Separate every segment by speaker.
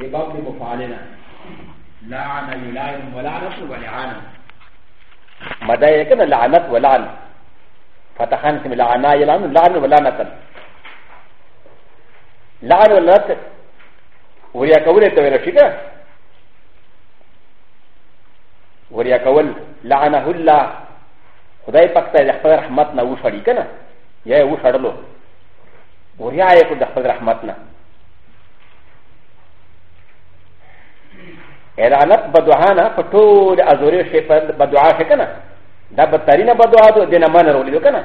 Speaker 1: بباب مفعلنا لعن يلعن ولعنة ولعانة مدى يكن لعنة ولعن فتحان كم لعنا يلعن لعن ولعنة لعن ولعنة وريا كولة تويرا شكا وريا كول لعنه الله خدای پاک ته د خپل رحمت نه وشړی کنه یا وشړلو وریا یې کو د خپل رحمت نه ا ل ع ل ت بدوهانا فتول ازوري شيء بدوها شكنا دا بطارينا بدوها دو دينا ما نرولي دو كنا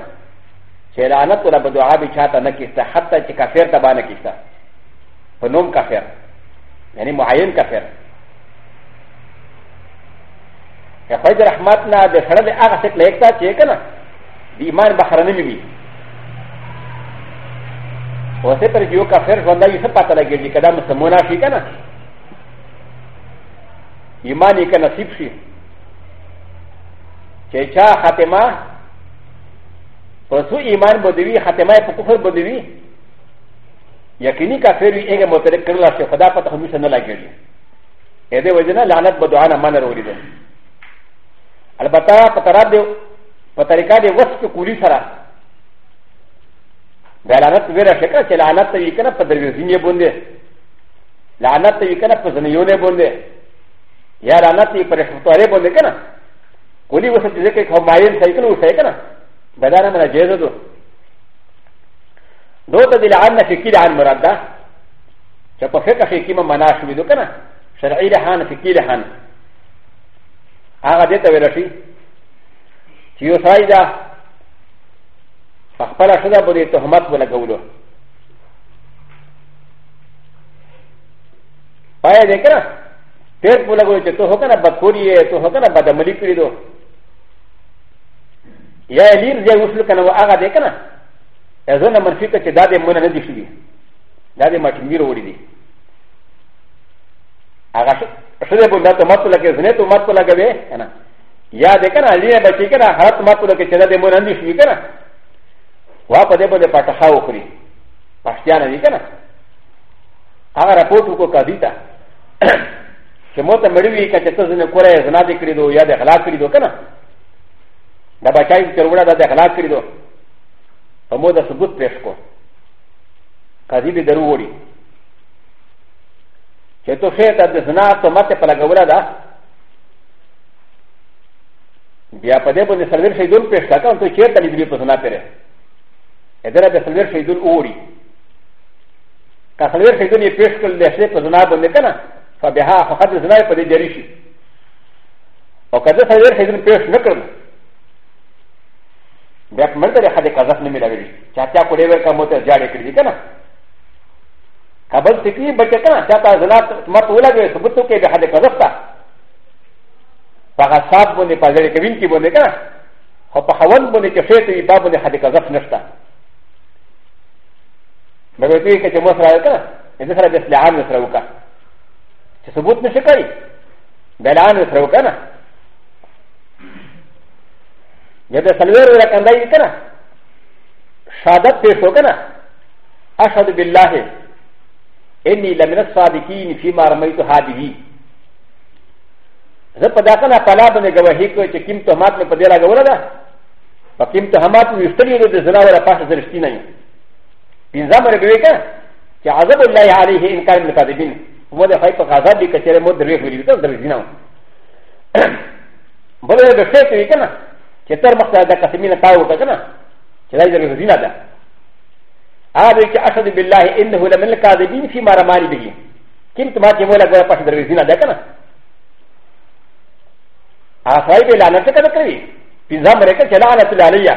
Speaker 1: شيء لعنت ولا بدوها بشاتا نكستا حتى كافر تبا نكستا فنوم كافر يعني معين كافر خواهد رحمتنا دا سرد آغا سك لأكتا چه كنا دي ايمان بحرنمي بي وسه پر جو کافر ژوندای څه پته لګیږي کدا مسلمانان شي کنه ایمان یې که نصیب شي چې چا خاتمه په څو ایمان بدوي خاتمه یې په کفر بدوي یقیني کافر وي هغه مترک کړل چې خدا پته همیشه نه لګېږي ا دې وجه نه لعنت به دعا نه منه راوړي ده البته په طرف دی په طریقه دی وسط کولی سره دا لعنت ویره شکه چې لعنت ته یې کنه په دروازې نه بوندې لعنت ته یې کنه په زنیونه بوندې やらなってパレットアレボネケナ。コリウスティケコマインサイクルウセケナ。バダラマラジェルド。どうだでらんなしきらんもらだ。じゃパフェカシキママナシミドケナ。シャライラハンシキラハン。アガデタウェラシー。チヨサイダ。ファパラシダボディトハマツボラゴウド。パイデケナ。テープラゴチェトホカナバコリエトホカナバダマリピリドヤエリーゼウスルカナワアガデカナエゾナマンフィカチェダデモナディシビダデマチミロウリディアガシュレブナトマトラケズネトマトラケベエナヤデカナリエバチケナハトマトラケチェダデモナディシビカナワパデボデパタハオクリパシャナディカナアガラポトコカディタ چې موته مړوي که چې ته ځنه کوره زنا دې کړی دو یا د غلا کړی دو کنه دا بچای چې وروړه دا د غلا کړی دو په مو د ثبوت پېښ کو قاضي به درو وړي چې ته خیر ته د زنا ته ماته په لګوله ده بیا په دې باندې سرور شهیدون پېښ کا کنه ته چیرته دې په زنا پېره ادره د سرور شهیدون وړي که سرور شهیدون یې پېښ کړل دې په زنا باندې کنه فبها فقد زنا قد جريشي وقد سير حزن بيش نكرم بيك ملتري حد قذف نميلا بيش چاہتا کو لیور کا موتر جاڑے کر دی کنا قبل سکی بچے کنا چاہتا زنا مت اولا گئے ثبتو کے بے حد قذف تا فغا صاحب بونے پا زیر کبین کی بونے کنا خو پا خوان بونے کے خیطوی با بونے حد قذف نشتا مگر توی کچھ موسر آئے کنا انسرا بسلحان نسرا وکا ثبوت نشي کوي دلان سره وکنه یبه سلویر راکندای کنه شهادت پیش وکنه اشهد بالله اني لمن الصادقين فيما رميت هذه زه په داګه نه پلا باندې گواهی کوي چې کیم تهمات نه پدې راغوله ده په کیم تهمات ویستری ده د زنا ولا پاسه درشتي نه پینځه مره به وکړه چې عذاب الله عليه انکار من الكاذبين もでファイトがザビカチェレモデルフィルドルジナウ。ボレルフェイトリケナ、チェタマサダカセミナタウカケナ、チェライルジナダ。アディキアシャディビラインのウラメルカディビンフィマラマリビギ。キムトマチェモラガパシルジナダケナ。アファイベラナチェカディビ。ピザムレケチェラナツラリア。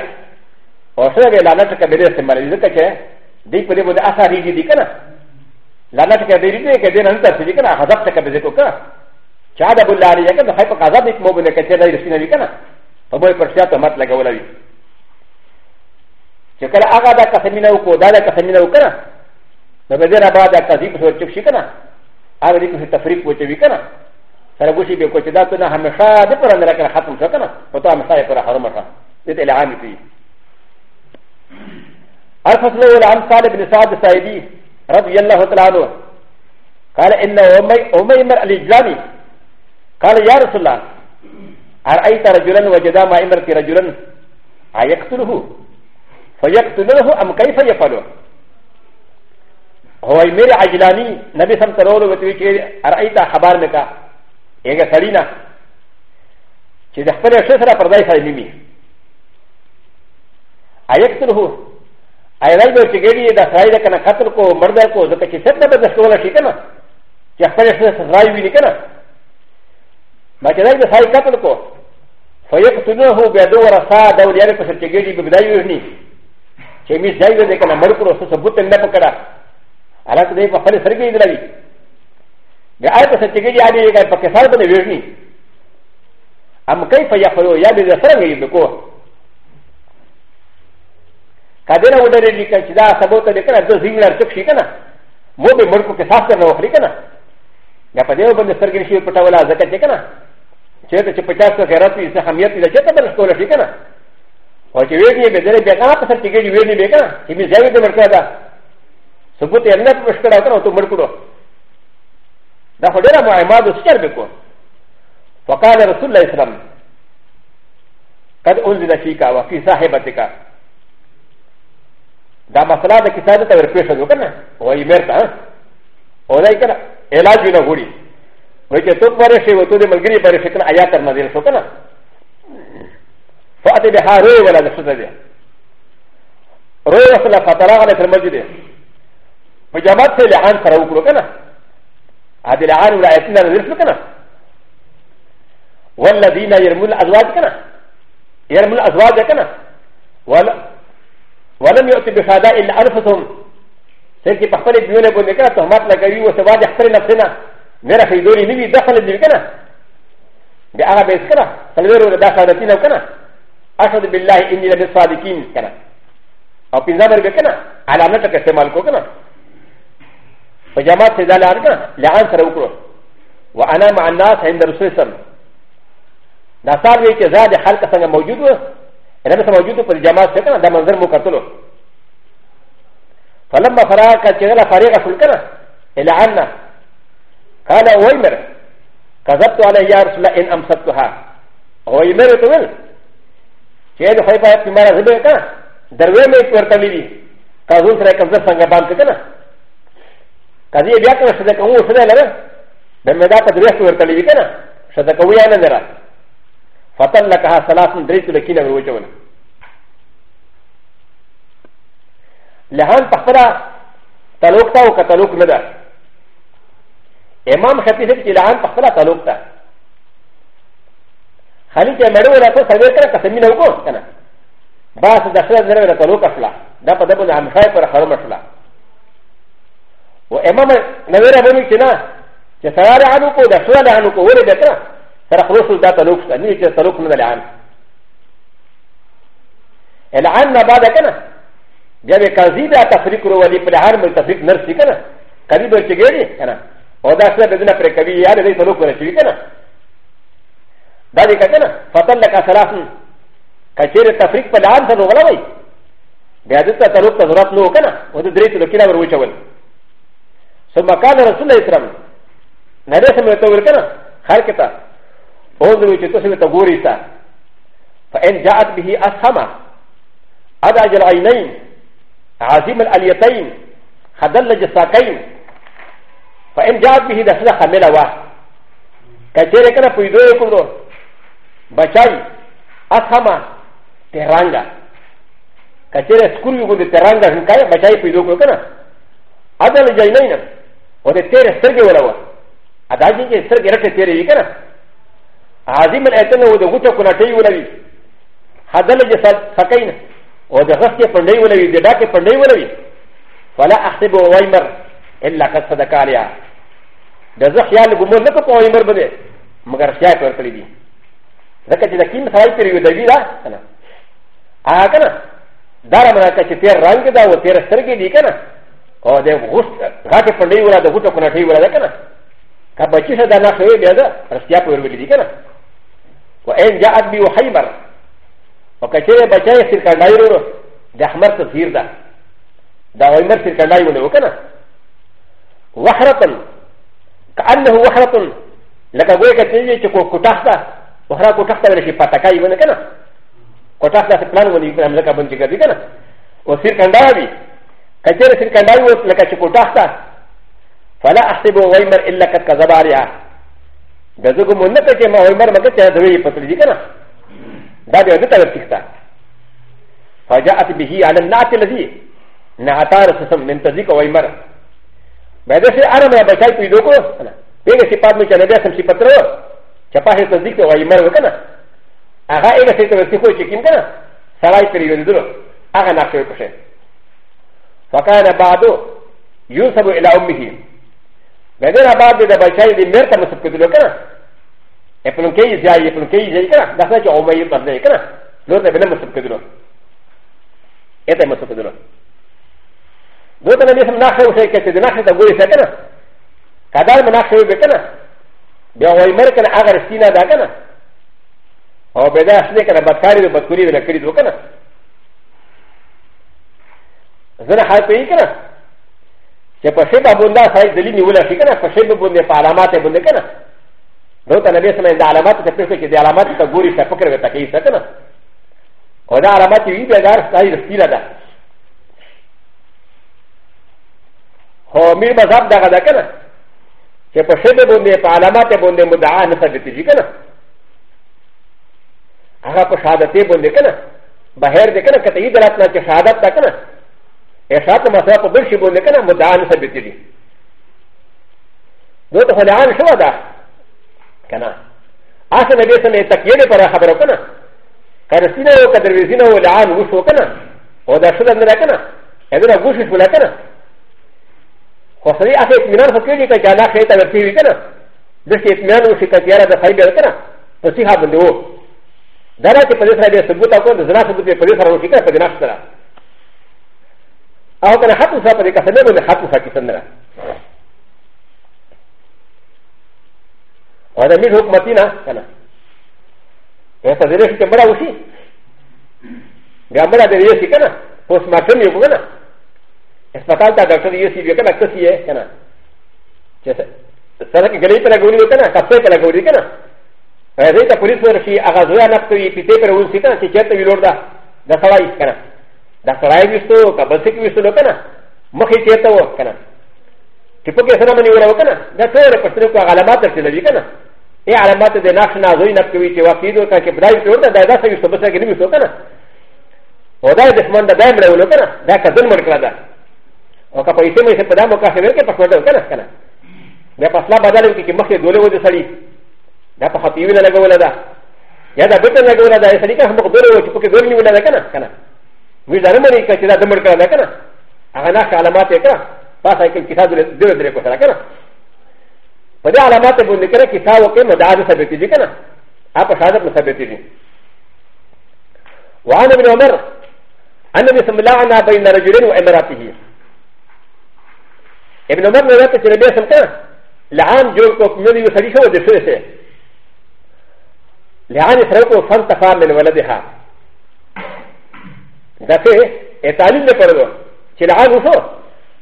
Speaker 1: オシャベラナチェカディレスマリズケチェ、ディプレブアサリジディケナ。ラナチカデリディケディナンタシリカナ、ハザプテカベゼコカ。チャダブラリアカのハイパカザビッモブネケチェライスピナリカナ。パボイパシアトマトラガウラビ。チェカラアガダカセミナウコダダカセミナウカナ。なべでらばだかじくそちゅうしかな。あれにくせたフリップウチェビカナ。サラブシビコチダトナハメシャデパランダラカハトムシャカナ。パタムシャイパラハマカ。でてらあみて。アルファスローランサーレブリサーデサイディ。رضي الله تعالى عنه قال إن أمي مر الإجلامي قال يا رسول الله أرأيت رجلا وجدا ما إمرت رجلا أيقتله فيقتله أم كيف يفعله هو مر عجلاني نبي سم ترولو وتوي أرأيت خبر مكا إيجا سرينا چې د خپل شسره پردای سره نیمي ايقتله アイライドチゲリー、ダサイダーカナカトコ、マダコ、ザケチセットでスコラシケナ。ジャパネスライウィリケナ。マキライダサイカトコ。ファイアクトゥノー、ベアドラサー、ダウリアルコセチゲリー、ブダイユニ。チェミスダイダーカナマルコロ、ソブテンナポカラ。アラクディファレスリギーラビ。ジャアルコセチゲリアリーがパケサーブでウィリ。アムケイファヤフォー、ヤビザサーギー、ドコー。カデラウダレリカチダーサボタレカラザズインラトシキナモビモルコケサスナオフリカナヤパデオブンデスルギシュプタワラザケテカナチェルチェプタスケラティザハミヤティザチェタブルスコラフリカナオチウェギベデレベアパサティギリウェギベカナイミザイドマカダソブティアナプスカラカナトムルコロダホデラマイマドスチェルベコファカラスウライスラムカドウンディナシカワフィサヘバティカダマサラダキサダタウルペシャドカナ、オイメタ、オライカナ、エラジュナウリ、ウィケトクバレシェウトデマグリバレシェクナアヤタマディルソカナ、ファティベハレウェラデスディア、ローラスラファタラガレスマジディア、ウィジャマツレアンサラウクロカナ、アディラアンウラエティナディルソカナ、ウォラディナヤムラアズワーカナ、ヤムラアズワーカナ、ولم يؤتي بشهداء الا انفسهم سيكي بحفل بيونه بنكره تهمات لكوي وسواد يحفل نفسنا نرى في دوري نبي دخل بيكنا بأغا بيسكنا فالغير دا شهادتين وكنا أشهد بالله إني لمن الصادقين كنا أو بنزامر بكنا على نتك استعمال كو كنا فجماعة سيدا لاركنا لعان سر وكرو وأنا مع الناس عند رسول الله صلى الله عليه وسلم دا صار بيكي زاد حلقة سنة موجود ر ب س موجود في الجماعه سكنا ده منظر مكتلو فلما فراغ كتشغل فريق سلكنا الى عنا قال ويمر كذبت على يا رسول الله ان امسكتها ويمر تقول شيء خيبه في مرة زبكا درويمه تورتلي كازون سرى كذب سنغبان كنا كذي بياكنا سدكا هو سدى لنا بمدى تدريس تورتلي كنا سدكا ويانا نرى فتن لكها ثلاث من دريت لكيلا وروجونا لهان تخفرا تلوكتا وكتلوك لدى امام خطيب كي لهان تخفرا تلوكتا خليك يا مدو ولا تسوي كذا كسمين وكو كنا بس دخلت زر ولا تلوك افلا ده بدأ بدأ عم خايف ولا حرام افلا وامام نويرا بنو كنا كسرار عنو كو دخلت عنو كو ولد كنا سرخلوص دا تلوك شتا نيو چه تلوك من العام العام نبا دا كنا جب قاضي دا تفريق رو ولي پر عام تفريق نرسي كنا قاضي بلچه گيري كنا او دا سر بدنا پر قوي يار دا تلوك من شوي كنا دا دي كنا فتن لك سلاسن كچير تفريق پر عام سنو غلا وي بيادتا تلوك تضرط نو كنا ودا دريت لكنا بروچول ثم قال رسول الله اسلام نبي سمعتو ورکنا خلقتا انظروا الى تسمى تغوريتا فان جاءت به اسهمه ادعج العينين عظيم الاليتين خدلج الساقين فان جاءت به دخل خمله واه كثير كان في دوكم بشاي اسهمه تهرانجا كثير سكول يقول تهرانجا هنكاي بشاي في دوكم كان ادعج العينين وده تير سرقه ولا واه ادعج السرقه ركز تيري كان عظيم الاتن و ده غوطه كناتي ولوي حدل جسد سكين و ده غسك پندي ولوي ده داك پندي ولوي فلا احسب ويمر الا قد صدق عليا ده زه خيال گمون نکو پا ويمر بده مگر خيال پر کلی دي ذکر چې د کیم سوال پر یو دوی دا کنه هغه کنه دا رمنا که چې تیر رنگ دا و تیر سترګې دي کنه او د غوست غاټه پندي ولا د غوټه کنه ټي ولا ده کنه که بچی شه دا نه خوي بیا دا رسیا پر ورولې دي کنه وان جاءت بي وخيبر وكشيء بشاي سيركالايرو دحمر تثير ده دا ويمر سيركالايرو له وكنا وحرة كأنه وحرة لك غوي كتيجي تكو كتاختا وحرة كتاختا ولا شيء باتكاي ولا كنا كتاختا سبلان ولا يبقى ملكا بنتي كذي كنا وسيركالايرو كشيء سيركالايرو لك شيء كتاختا فلا أحسب ويمر إلا كذب عليها ا ل ك م ن ت ك ما هو المرء مكتا دوي فتريكنا بعد ان تتركتا فجاءت به على النعت الذي نعتار من تزيك و المرء بعد ان انا ما بشاي في دوكو انا بين سيقات مش انا بسم سيقاترو شفاه تزيك و المرء وكنا اغا اين سيتركتو شكيم كنا سلاي تريدو اغا نعتر بشيء فكان بعده ينسب الى امه ا ل ا ب ا د د ب ا ش ا ي د م ر ت م س ب ك د ل ك ن ا ا ف ل ن ك ي ز ي ا ي ف ل ن ك ي ز ي ك ن ا د ا س ن ا ج ا و م ي ط ر د ي ك ن ا لو ت ب ن م س ب ك د ل ا ت م س ب ك د ل لو ت ن م ي س م ن ا خ ر و ش ي ك ت د ن ا خ ر د ب و ي س ك ن ا ك د ا ر م ن ا خ ر و ب ك ن ا ب ي ا و ي م ر ك ن ا اغر س ي ن ا د ا ك ن ا او ب د ا س ن ي ك ن ا ب ك ا ر ي د ب ك و ر ي د ل ك ر ي د و ك ن ا زنا حال ب ي ك ن ا ا ف ش ي ب ا ب و ن د ا س ا ي د ل ي ن ي و ل ا ش ي ك ن ا ف ش ي ب ا ب و ن د ا ف ع ل ا م ا ت ب و ن د ك ن ا د و ت ا ن ب ي س م ا د ا ل ا م ا ت ت ف ي ش ك د ا ل ا م ا ت ت ب و ر ي ش ا ف ك ر ب ت ك ي س ك ن ا و د ا ل ا م ا ت ي ب ي د ا ر س ا ي د س ت ي ل ا د ا هو مير م ز ا ب د ا غ د ا ك ن ا ش ف ش ي ب ا ب و ن د ا ف ع ل ا م ا ت ب و ن د ا م د ع ا ن س ا ب ت ي ج ي ك ن ا هذا ف ش ا د ت ي ب و ن د ك ن ا بهر د ك ن ا ك ت ي د ر ا ت ن ا ش ا د ت ت ك ن ا ا ش ا ت م س ا ف ب ل ش ب و ن ك ن ا مدان س ب ت ر ي د و ت ه ل ع ن شو دا كنا ا س ن ب ي س ن ي ت ك ي ر ي ب ر ا خ ب ر كنا كارسينا و كدرزينا و لعان و شو كنا و دا شو لنا كنا ا د ر ا غوش شو لنا وصلي ا س ي ت منان فكيري كجانا شيتا بكيري كنا دشي اتمنان و شكاكيرا دا خيبه كنا فسيها بندو دارا كي قدس ربي سبوتا كون زنا سبوتا كي قدس ربي كنا فجناش ترى アウトハトサプリカセレブルハトサキセンダー。アダミルクマティナカナ。やさでれしかばらうし。ガムラでれしかな。ポスマトミューガナ。エスパタタダクリユシビカナクシエカナ。ジェセ。サラキグレープラグリウカナ、カセプラグリウカナ。アレタポリスウォーシー、アガズワナクトリピテープルウンシカナ、チェットウィローダ、ダサワイカナ。だからいびしとかばせきびしとかな。もへちえたわかな。きぽけさまにわらわかな。だからパステルはあらまたてなびかな。えあらまたでなしなぞいなくびてわきどかけぶらいとだださびしとばせきびしとかな。おだいですまんだだいむらわかな。だかずんもからだ。おかぽいせもいせぱだもかせるけぱこだかなかな。だパスラバダルキもへどれをでさり。だパハピウナラゴラダ。やだべたなごらだいさりかもどれをきぽけどれにわらかなかな。ウィザーマリカチラダムカラカナアガナカアラマテカパサイキキサドルデレコサラカナパデアラマテブンデカラキサウケマダーサベティジカナアパサダムサベティジワアナミノマル أ ن ا بسم الله انا بين رجلين وامراته ابن عمر نبات النبي صلى الله عليه وسلم لعان جوكوك من يسريشه ودفرسه لعان يسرقه فانتفى من ولدها だってエタリンでこれをチラハグソ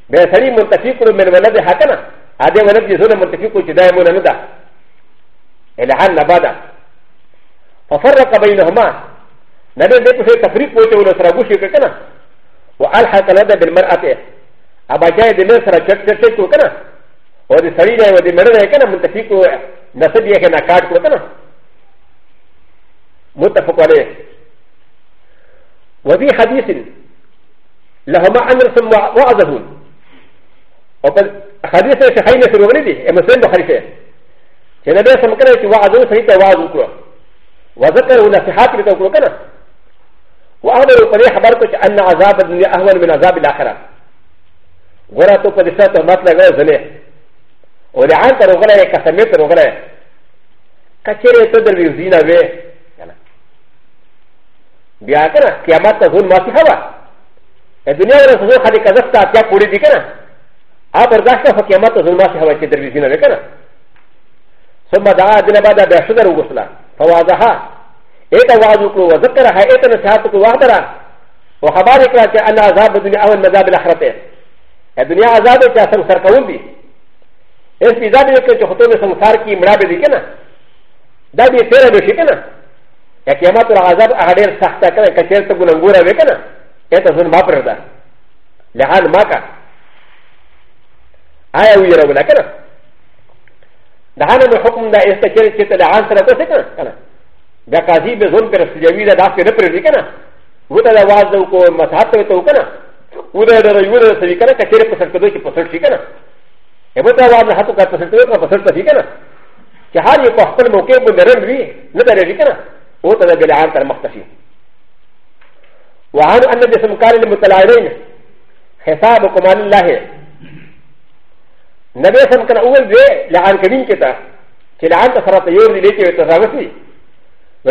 Speaker 1: ベサリモンタフィクルメンメラでハカナアデマネジゾネモンタフィクルチダイモナナダエラハンナバダファファラカバイナハマナデデプセタフリポチョウのサラブシュケケナワアルハカナダベルマアテアバジャイデメサラチェクチェクトケナウォデサリナウォデメラケナモンタフィクルナセビエケナカークトケナモンタフォカレ وفي حديث لهما ع ن ر س م و ه وحديث أ أمر ثم وعظهم حديث الشيخين في الوغريدي مسلم بخريفه كنبي سمكنا وعظوا سيدنا وعظوا وذكروا نصيحات لتوكلوا كنا وأخبروا قرية حبرتك أن عذاب الدنيا أهون من عذاب الآخرة ولا تقدسات ومات لغير زنيه ولعنت رغلا كسميت رغلا كثير تدر بيزينا به بیا کنه قیامت ته ځون ماتي هوا د دنیا ور څخه خالي کذب ته اتیا پوری دي کنه ا برداشت هو قیامت ته ځون ماتي هوا چې دروي زینه وکنه ثم دعا دنه بعد بیا شدر وغسلا فواضحا ایت आवाज وکړو وذکر ہے ایت نصیحت کو واخبرا وخبر کړه چې الله عذاب دنیا او عذاب الاخرت ہے دنیا عذاب ته اثر سر کوم دي اس بيزاد کې چې خطوه سمسار کی مړه به دي کنه دا دې تیر به شي کنه やきやまとらがざばあれるさたかかけとぐるんごらべかな。えたずんまぷらだ。らはんまか。あやうやらぶらかな。だはなのほくんだえすたけれきたらあんさらとせかな。だかじべぞんぺらすやびだだけれぷらでかな。うたらわざうこまさととかな。うだらゆらせりかなかけれぷさときぷさきかな。えぶたわざはとかぷさとかぷさときかな。じゃはりこはともけぶんでるんび、なだれりかな。و ت د ب ا ل ع ا ن ت ر ت ي و مختفي وعن أ أ ن ا ا ا م ل ر جسم قال للمتلاعبين حساب كمان الله نبي سم كان اول ذي لعن كمين كتا كلعن تصرف يور ليكي وتزاوسي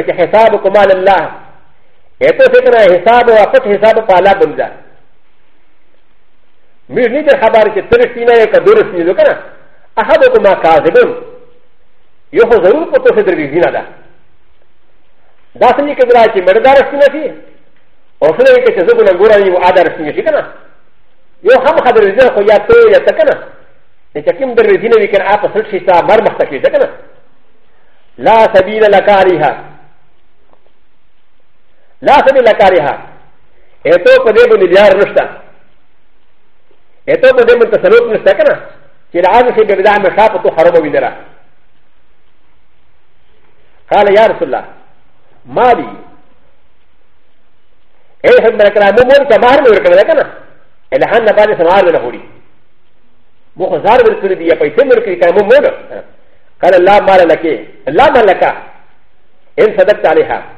Speaker 1: ك حساب كمان ك اتو فكره حساب وقت حساب ي ح ظ ر و ن ترسينا ت درسينا لكنا أحدكما كاذبون ي ز ي ن ا ده ダスニーキドラチ、メダルスナフィー。オフレイケチズムのゴラにアダルスニーキナ。よはむはでるぜ、ほやとやたかな。で、チキンベルディネビケンアパスシタ、マルマスタキザカナ。ラサビララカリハ。ラサビラカリハ。エトコデブリアルスタ。エトコデブリタサロプスタカナ。チラアズシベルダメシャポトハロボビデラ。カレヤルスラ。مالي اي هم ملكنا ممن كمار ملكنا لكنا الهان نبالي سمار لنهوري مخزار ملكنا دي يبايت ملكنا كان ممن قال لا مال لك لا مال لك ان صدقت عليها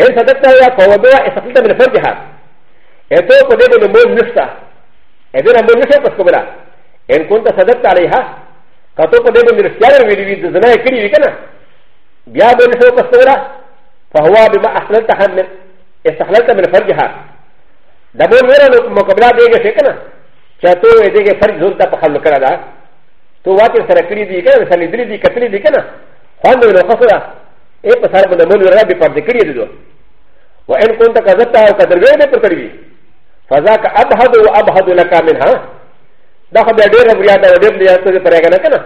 Speaker 1: ان صدقت عليها فوضوها استقلت من فرجها اتو قدر من مول نفسها ادنا مول نفسها تسكبلا ان كنت صدقت عليها كتو قدر من رسيار ويدوي دزنا يكري ويكنا بیا به نشو پستوره فهو بما احللت من استحللت من فرجها دا به ویره مقابله دیږي څه کنه چې ته وې دیږي فرج زور ته په خلک کړه دا تو واته سره کړی دی کنه سره لیدلی دی کتلی دی کنه خوند له خسره اے په سره باندې مول ورابې پر دې کړی دی و ان كنت كذبت او كذبت پر کړی فذاك ابهد وابهد لك منها دا خو ډېر وریا دا ډېر دی تاسو پرېګنه کنه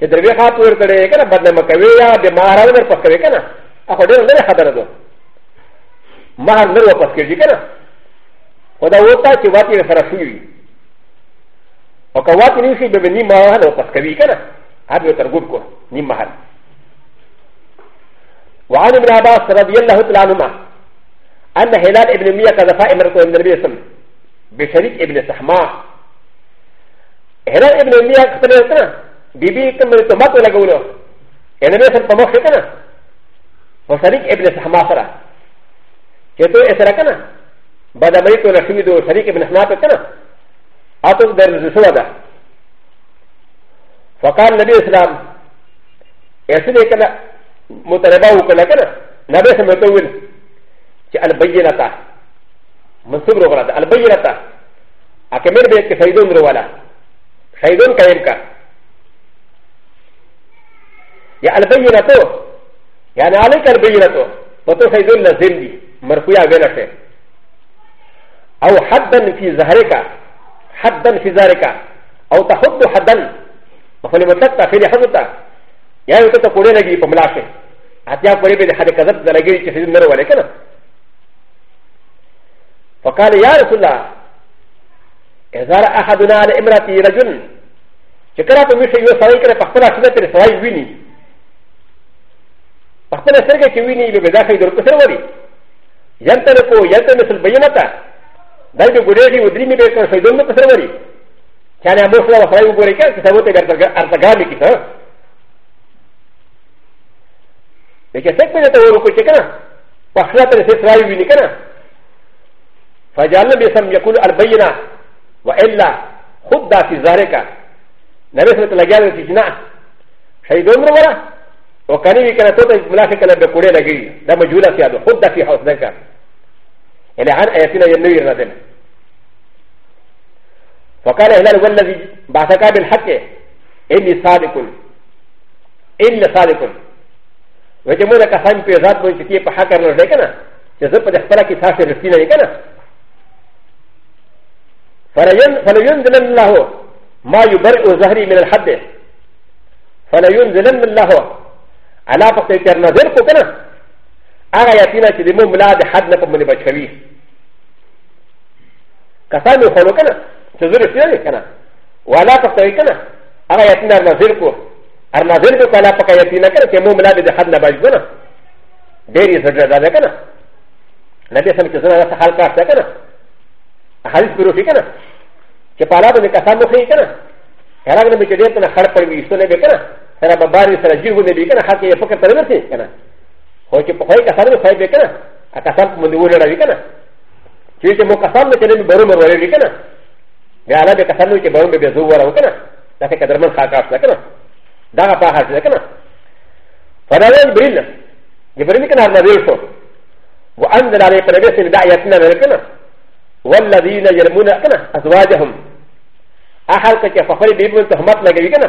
Speaker 1: چې دروي خا پور کړي کنه بدنامه کوي یا د مہر نه پس کوي کنه اخو ډېر نه خبره ده مہر نه واپس کوي کنه خدا وتا چې واټي سره شوی او که واټي نه شي به ني مہر واپس کوي کنه هر یو ترګوب کو ني مہر وعن ابن عباس رضي الله تعالى عنهما أن هلال ابن مية قذف امرأة ابن النبي صلى الله عليه وسلم بشريك ابن سحماء هلال ابن مية قتل ビビーともトマトラゴーノエレベーションパモシェカナウサリキエブレスハマサラジェトエセラカナバダメリトラシミドウサリキエブレスナペカナアトンデルズソワダファカンナビスラムエセレカナモタレバウカナカナナベセメトウィルジアルバイナタマスブロガラダアルバイナタアケメルベケサイドンロワラサイドンカエンカやあべいなとやなあれかべいなとまたせずんなぜんりまふやべなせあおはだんきざれかはだんきざれかあおたほとはだんまふりまたたふりはたやよとこれなぎぽむらせあてやこれべではれかざらぎりせずんならわれかな فقال يا رسول الله اذا احدنا على امراتي رجل شكرا تمشي يوصل الى فقط لا تنتهي سواء ويني パスタセルケウィニーベダフィドルセルワリヤンタレコヤンタメスルバヤナタダイドグレリウディミベカフィドルセルワリキャナモフラファイウグレキャンサボテガアタガミキタでけせっぺでとおろこちかなパスタセルワイウィニカナファジャーナビサムヤクルアルバヤナワエラホッダフィザレカナベセルトラギャルティジナシャイドルワラ و كان يمكن ان تكون ملاحقا بكوريا لجي لما جولا سيادو خد في حوث ذكر يعني عن اياتنا ينوي الرزم فقال هلال والذي بعثك بالحق اني صادق اني صادق وجمعنا كسان في ذات من تكيه بحكر لرزيكنا جزب قد اخبرك تاشر رسينا لكنا فلينزل الله ما يبرئ ظهري من الحد فلينزل الله الله په تیر نظر کو کنه هغه یتینا چې د مو ملا د حد نه په منی بچوي کسان یې خلو کنه چې زور یې پیری کنه والا په تیر کنه هغه یتینا نظر کو ار نظر کو کله په یتینا کنه چې مو ملا د حد نه بچ کنه ډېر یې زړه ده کنه نبی سم چې زړه سره حال کار کنه حدیث پیرو شي کنه چې پالا باندې کسان مخې کنه هغه نه به چې ډېر ته خړ پړ وي ستنه به کنه ا ن ا بابا ي س ر ج ي ه نبي كان حتى يفكر ترمتي كان هو كي بخير كسر بخير بكنا اكسر من دون ربي كان شيء مكسر لكن بروم ربي كان قال بكسر لكن بروم بزور وكنا لكن كدر من خاكاس لكنا دعا فاحش لكنا فلا يبريل يبريل كان هذا بيرشو وانزل عليه تربيه بدعيتنا لكنا والذين يرمون كنا ازواجهم احد كي فخري بيبون تهمت لكنا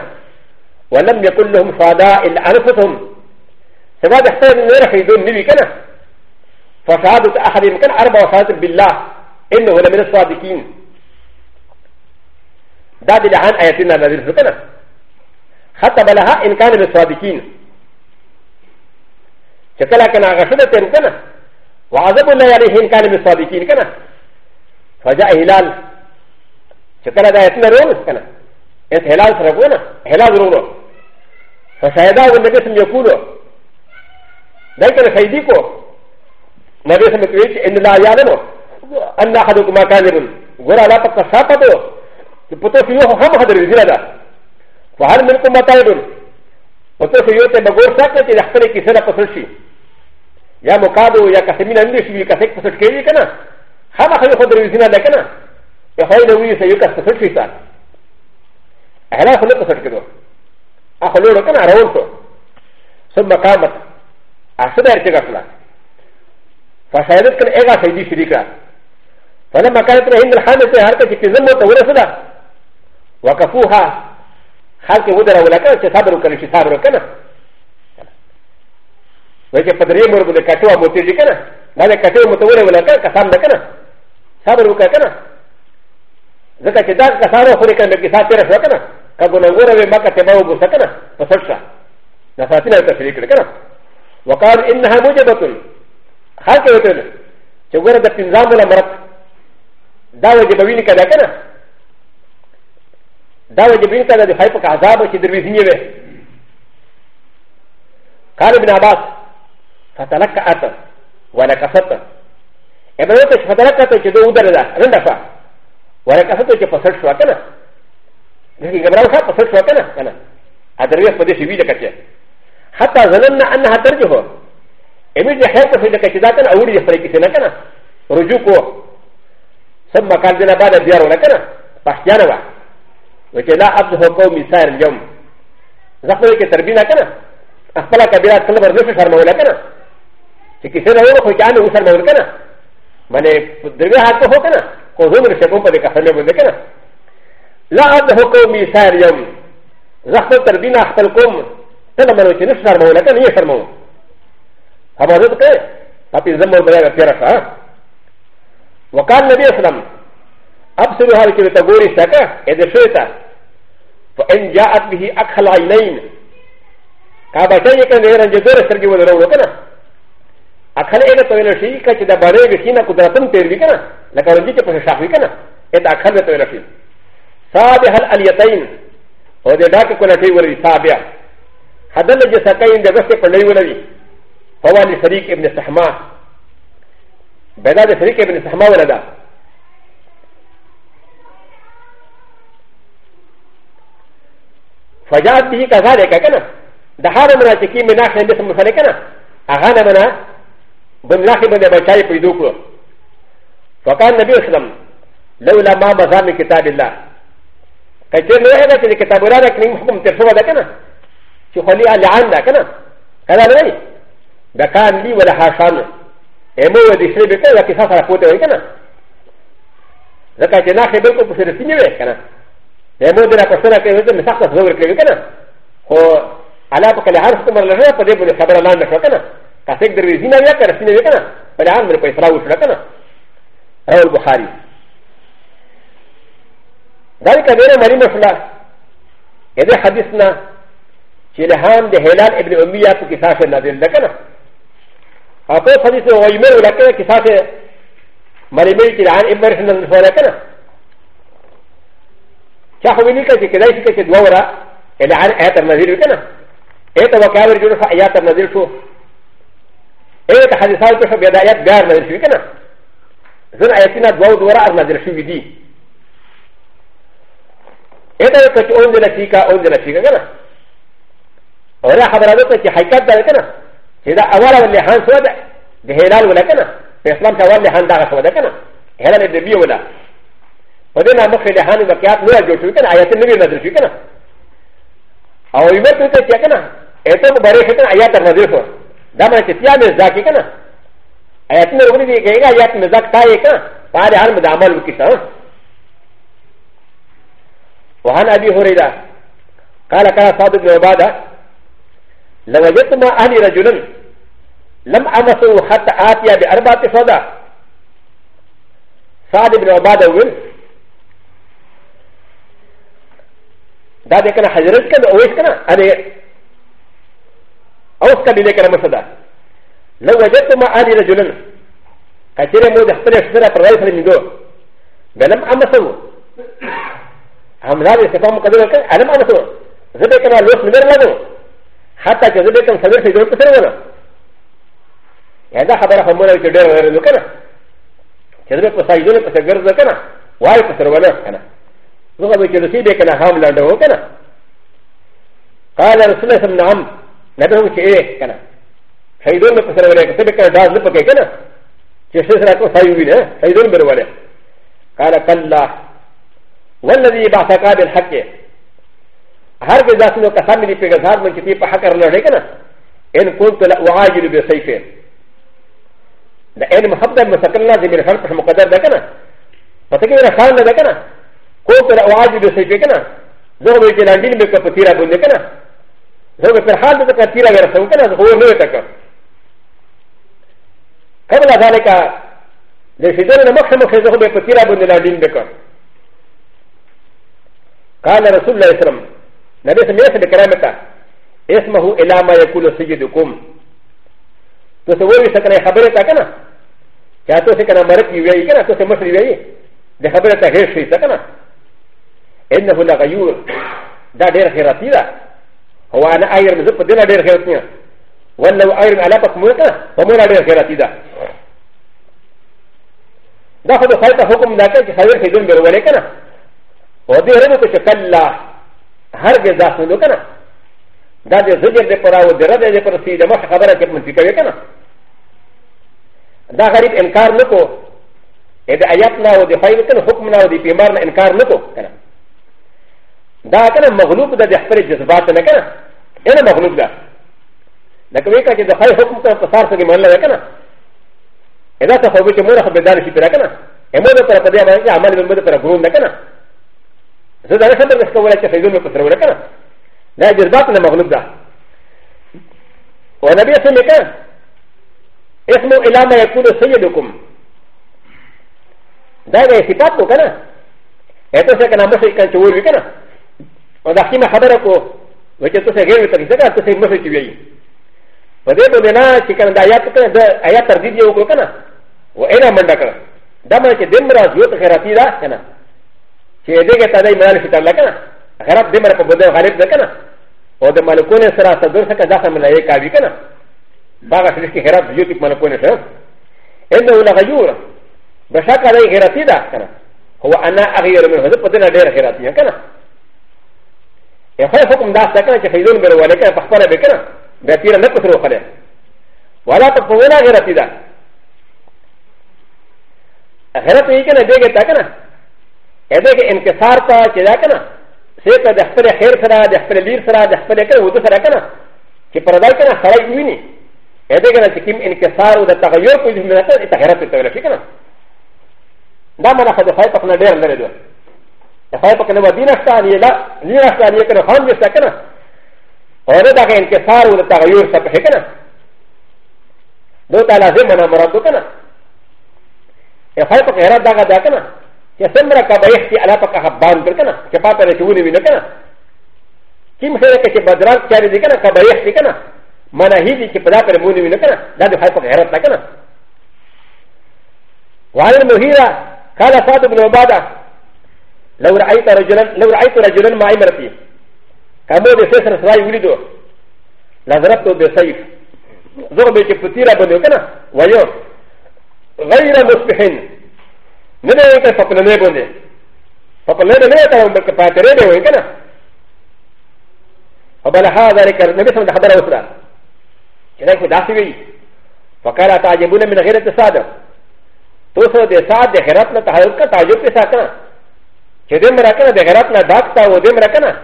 Speaker 1: ولم يكن لهم شهداء الا انفسهم سواء احتاج ان يرى في دون كنا فشهادة احدهم كان اربع شهادات بالله انه لمن الصادقين دا دي لحان اياتنا نزل فكنا خطب لها ان كان من الصادقين شكلا كان غشدة كنا وعذب الله عليه ان كان من الصادقين كنا فجاء هلال شكلا دا اياتنا رؤوس كنا ا ت ه ل ا ل سرقونا هلال رونو فسيدا والنبي سم يقولو ذلك سيديكو نبي سم يقولو ان لا يعلمو ان احدكما كاذب غير لا تتساقطو يقولو فيوه هم هذا الرجال فهل منكم متاعب وتو فيوه تبغور ساقط الى حفلك سنه قصرشي يا مقادو يا كسمين انجلش يا كسك قصر كيري كنا هم هذا الرجال لكنا يا هاي نوي سيوكا قصرشي ساقط هلا خلق سر كدو أخلو لكن أرونتو ثم قامت أصدر ارتقافلا فشاهدت كان إيغا سيدي شريكا فلما كانت عند الحامسة هركة في زمن تورسدا وقفوها خلق ودر ولا كان صبر وكان شي صبر وكان وجه قدري مر بده كتوا موتي دي كان ما ده كتوا متوله ولا كان كسام ده كان صبر وكان ذكر كده كساره خوري كان بكسات ترى كان カゴナゴラベマカテマウボサカナ、パサシャ、ナサティナタシリクルカナ。ワカーインハムジャバトル、ハケウトル、チョゴラダピンザムラマラ、ダウジバウィニカダカナ、ダウジバウィニカダディハイパカザバシディビジニベ。カルビナバス、ファタラカアタ、ワラカサタ。エブロテシファタラカタチドウダラダ、ランダファ、ワラカサタチパサシュワカナ。ل ي ج ب ر ا و ح ق صرف وكنا كنا ادري قد يشوي لك حتى ظننا انها ترجه امير حتى في لك شداتنا اولي يفرق سنه كنا رجوكو ثم قال لنا بعد ديار ولكنا بحجانوا وكلا عبده قومي سائر اليوم زخمك تربينا كنا اخبلا كبيرات كل مرضى شرموا لكنا لكن هذا هو كان وشرموا لكنا من دربها هو كنا كوزون رشاكم بدك فهموا لكنا لا هذا حكم يسار يوم زخم تربين أختلكم تلا منو تنش شرمو لكن هي شرمو هذا هذا كه tapi زمر بلاغ تيرفا وكان النبي صلى الله عليه وسلم أبصر هذا كي تقولي سكا إذا شئت فإن جاءت به أكحل عينين كابتين كان غير جدور سرجي ودرو كنا أكحل إذا تقول شيء كذا بارع شيء نا كدرتم تيربي كنا لكن رجيت بس شافي كنا إذا أكحل تقول شيء صابح الاليتين وهذا داك كنا في ورد صابح هذا الذي سكين ده بس قلنا يولوي هو لفريق ابن سحماء بدا ده فريق ابن سحماء ولا ده فجاءت به كذلك كنا ده هذا من الشكي من ناحية بس مسلكنا أهانا منا بن ناحية بن بشاي في دوكو فقال النبي صلى الله عليه وسلم لولا ما مزام كتاب الله ك ت ر ن ا هذا في الكتاب ولا لكن حكم ترسوها ذا كنا شخلي على عنا كنا هذا بني ذا كان لي ولا حاشان امو ودي شري بكا ذا كيسا فرقوته وكنا ذا كان جناح بلكو بسرسيني وي كنا امو دي راكسنا كي وزن مساقة زور كي وكنا هو على بك لحرف كمر لنا فدي من خبر الله نشو كنا كاسك دروي زينا ويكنا سينا ويكنا فلعان من كيسراوش وكنا روى البخاري ذلك غير مريم فلا اذا حدثنا شلهام د هلال ابن اميه في كساس النازل لكنا اقول حديث ويمر لكنا كساس مريم كلهام ابن رسول الله لكنا شاخو بنيكا كذلك كدورا الى عن ايات النازل لكنا ايات وكاور جنوب ايات النازل شو ايات حديثات بشبه ايات غير نازل لكنا زن اياتنا دور دورا نازل شو بدي ا ت ا ك ت ا ن د ل ف ي ك ا ن د ل ف ي ك ا كنا و ل ا خبر هذا كي حيكات دا كنا إذا أول اللي هان سوى ده هلال ولا كنا في إسلام كأول اللي هان دا سوى ده كنا هلال النبي ولا ودنا مخ اللي هان وكيات نور جو شو كنا آيات النبي نزل شو كنا أو يبقى تقول كي كنا إتم بريخ كنا آيات النبي فور ده ما تسيا مزاج كنا آيات النبي كي كنا آيات مزاج تاي كنا بعد هان مدامل وكيسا وعن ابي هريره قال كان صعب بن عباده لو وجدتما اهلي رجلا لم امسه حتى اتي باربعه صدى صعب بن عباده ويل دا دې کنه حضرت کنه اوس کنه اره اوس کبي دې کنه مسدا لو وجدتما اهلي رجلا كثير مو د هم لا يستطيع مقدر لكن أنا ما نقول زبك أنا لوس من غير حتى كذبك أنا سبب في جروب سرنا هذا خبر هم ولا يقدر غير لكنا كذبك بسايدون بس غير لكنا واي بسرنا كنا زغب كذبك بكنا هم لا ندعو كنا قال رسول الله نعم نبيه كيه كنا سايدون بسرنا كذبك أنا داز بكنا كنا كذبك سايدون بسرنا قال كلا والذي بعثك بالحق هرب ذاتنا كسامي في غزار من كتيب حكر لديكنا ان كنت لا اعاجل بسيفه لان محبه مسكننا زي من حرف مقدر لكنا فتكبر خان لكنا كنت لا اعاجل بسيفكنا زوج الجلالين بك فتيرا بندكنا زوج فرحان بك فتيرا غرسوكنا هو نوتك قبل ذلك لشدنا مخشى مخشى زوج فتيرا بندلالين بك قال رسول الله صلى الله عليه وسلم نبي سميس بكرامك اسمه إلى ما يقول سيدكم تسوي سكنا خبرتا كنا يا تو سكنا مرت يوي كنا تو سمس يوي ده خبرتا غير شيء سكنا إنه لغيور ده دير خيراتي ده هو أنا أير مزبط دينا دير خيراتي ولو أير على بسمولك فمولا دير خيراتي ده ده خلق حكم ده كي خير خدون برولي كنا و د رب ته شکل لا هر ګز ځه نو کنه دا د زجر د پر او د رد د پر سي د مخ خبره کې منفي کوي کنه دا غریب انکار نکو د آیات نه او د فایل کنه حکم نه او د پیمار نه انکار نکو کنه دا کنه مغلوب د خپل جذبات نه کنه انا مغلوب ده لکه وی کړه چې د خپل حکم ته تصار څنګه منل کنه اذا ته خو به چې مور خبردار شي پر کنه امور پر پدې باندې عمل به پر ګروم نه کنه زه دا نه شم درس کولی چې فیضون مې په سر وړه که نه دا جذبات نه مغلوب ده او نبی اسم یې که اسم الا ما یکون سیدکم دا د صفات و که نه اته څه که نه مخې کله چې وویل که نه او دا خیمه خبره کو و چې تاسو غیر ته ځکه تاسو مخې کې ویي په دې باندې نه چې کنه دا آیات ته دا آیات تردید یو کو کنه و اېنا منډه کړه دا مې چې دمر از یو ته خیراتی دا کنه چې دې کې تدای مال شي تعالی کنه غرب دې مر په بده غریب ده کنه او د ملکون سره صدر څخه ځخه ملایې کاوی کنه باغه سره کې غرب یو ټیک ملکون سره انه لغیور بشک علی غیرتی ده کنه هو انا اغیر من هذا په دې نه ډیر غیرتی کنه یو خو حکم دا څه کنه چې خیزون ګرواله کنه په خپل به کنه به تیر نه کوترو خله ولا په په نه غیرتی ده غیرت یې کنه دې کې تا کنه ا د ه انكسار تا چې دا کنه سیکه د خپل خیر سره د خپل لیر سره د خپل کړه وته سره کنه چې پر دا کنه خړای ویني ا د ه کنه چې کوم انكسار او د تغیر په ذمه نه ته تغیرات ته ویل شي کنه دا مله خدای په خپل ډیر لري دا خدای په کنه ودینه ستان یې لا لیر ستان یې کنه خام دې کنه او دا کنه انكسار او د تغیر سره په کنه دوه تعالی زمنا مراد کنه خدای په غیرت دا کنه やさんらかばやきあらぱかはばんかな、かぱぱれきゅうにみなかな。きむせらかしばだらきゃりでかな、かばやきかな、まなひりきぱらぱれもにみなかな、だとはぱかやらたかな。わらのひら、かなさとぶのばだ、らうらあいたらじゅらん、らうらあいたらじゅらんまいまぴ。かもでせさらさいうりど、らざらとでさい。ぞべきぷてらぶのかな、わよ、がいらむすぴへん。نه دی وایي په پلنې باندې په پلنې نه دی تړم بلکې په اترې دی وایي کنه او بل ها ذلك نبي صلی الله خبره وکړه چې دا خو داسې وایي فقال تعجبون من غیر اتصاد تو سو د سات د غیرت نه تحرک کا تعجب پیسا کنه چې دې مرا کنه د غیرت نه داکتا و دې مرا کنه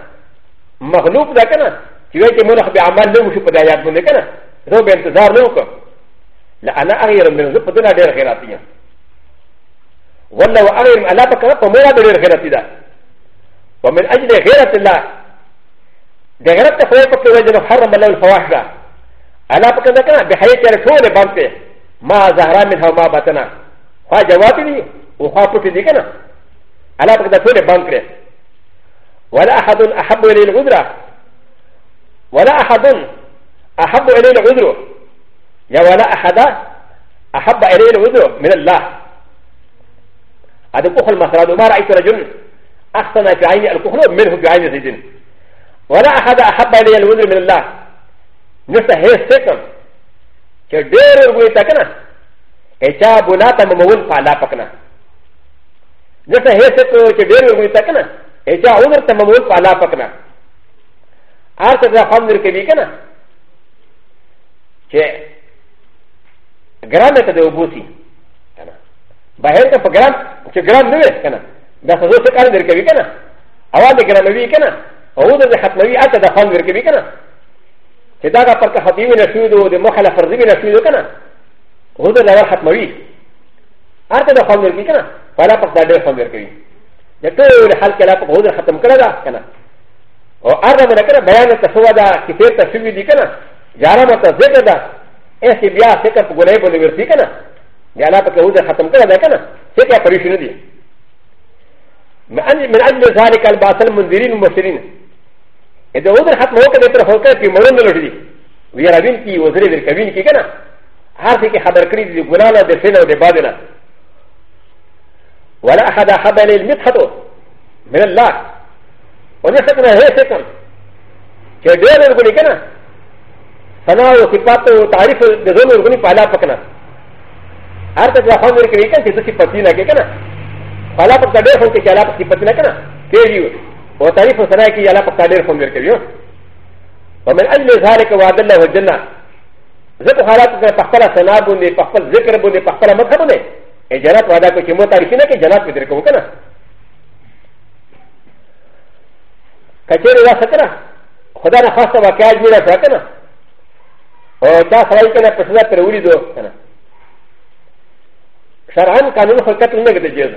Speaker 1: مخلوق دا کنه چې وایي چې مونږ به عمل نه وشو په دې آیات باندې کنه زه به انتظار نه وکړم لأنا أغير من ذلك فدنا دير خيراتي ولا وعلم الا بكره فمولا بغير غيرتي دا ومن اجل غيرت الله غيرت فوقك وجد حرم الله الفواحش دا الا بكره كان بحياتي رسول بامته ما زهر منها وما بطنا خا جوابني وخا بطي دي كنا بكره تولي بامته ولا احد احب الي الغدره ولا احد احب الي الغدره يا ولا احد احب الي الغدره من الله هذا كحل مثلا وما رأيت رجل أحسن في عيني الكحل منه في عين زيد ولا أحد أحب إلي الوزر من الله نفس هي سكم كدير الوي تكنا كيشا بناتا ممول فعلا فكنا نفس هي سكم كدير الوي تكنا كيشا عمر تممول فعلا فكنا آرت ذا فندر كبي كنا كي غرامة تدوبوسي バヘルカフグラム、チグラムネスケナ。ダサゾセカンデルケビケナ。アワデグラムビケナ。アウトでハトナビアタダファンデルケビケナ。セダガパカハビミラシュド、デモハラファズミラシュドケナ。アウトでハトナビ。アタダファンデルケナ。パラパカダファンデルケビ。で、トゥールハルケラパカウトハトムカラダケナ。アダメラケナ、バヤナタソワダ、キテタシュビディケナ。ジャラマタゼケダ。エスビアセカプゴレボディベルケナ。ا ل ا ب ك ه و د ختم كذا لكنا فكا فريشنا دي من اجل ذلك الباطل منذرين ومسرين اذا و د ختم هو كذا ترى هوكا في مرن لدي ويراوين كي وزري بالكابين كي كنا هذه كي خبر كريد دي غلاله دي فينا ودي بادنا ولا احد خبر المدحه من الله ونحن هي سكن كدير الغني كنا فناو كتابه تعريف الزمن الغني فعلا فكنا アルタジャーホンディケーキン、ティスキパティナケケナ。パラパタデフォンケキャラパティパティナケナ。ケリュー。オタリフォンサラキヤラパタデフォンデケリュー。パメアンデザーレカワデラウジェナ。ゼトハラタパタラサナブンデパパゼクラブンデパパラマカブネ。エジャラパダコキモタリキナケジャラピデコケナ。カチェリラサケナ。ホダラファサワキャジュラフラケナ。オタサライケナプセラペウリドケナ。شرعا قانون خو قتل نه کېدل جایز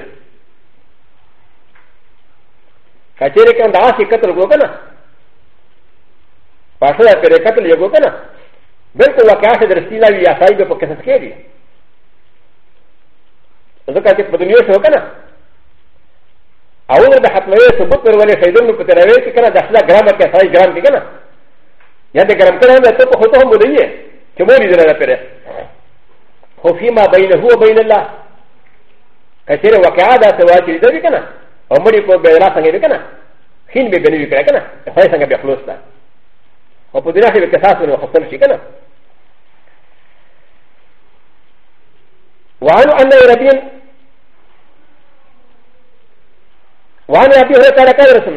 Speaker 1: کچېره کې دا چې قتل وکړه پښه کرے قتل یې وکړه بالکل واقعات درستی نه وی اسای به پکې څه کېږي ځکه چې په دنیا شو کنه او د حتمي ثبوت ورولې شیدل نو کته راوي چې کنه داخله ګرامه کې اسای ګرام دی کنه یا د ګرام کړه نه ته په هوته مو دی چې مو لري درته پره خو فيما بينه وبين الله كثير وكاعة سواء شيء ذلك كنا عمري كو بلا سنجي كنا حين ببني كنا كنا خير سنجي بخلوص لا وبدنا في الكساس من وخصنا شيء كنا وعن أن ربين وعن أبي هريرة قال قال رسول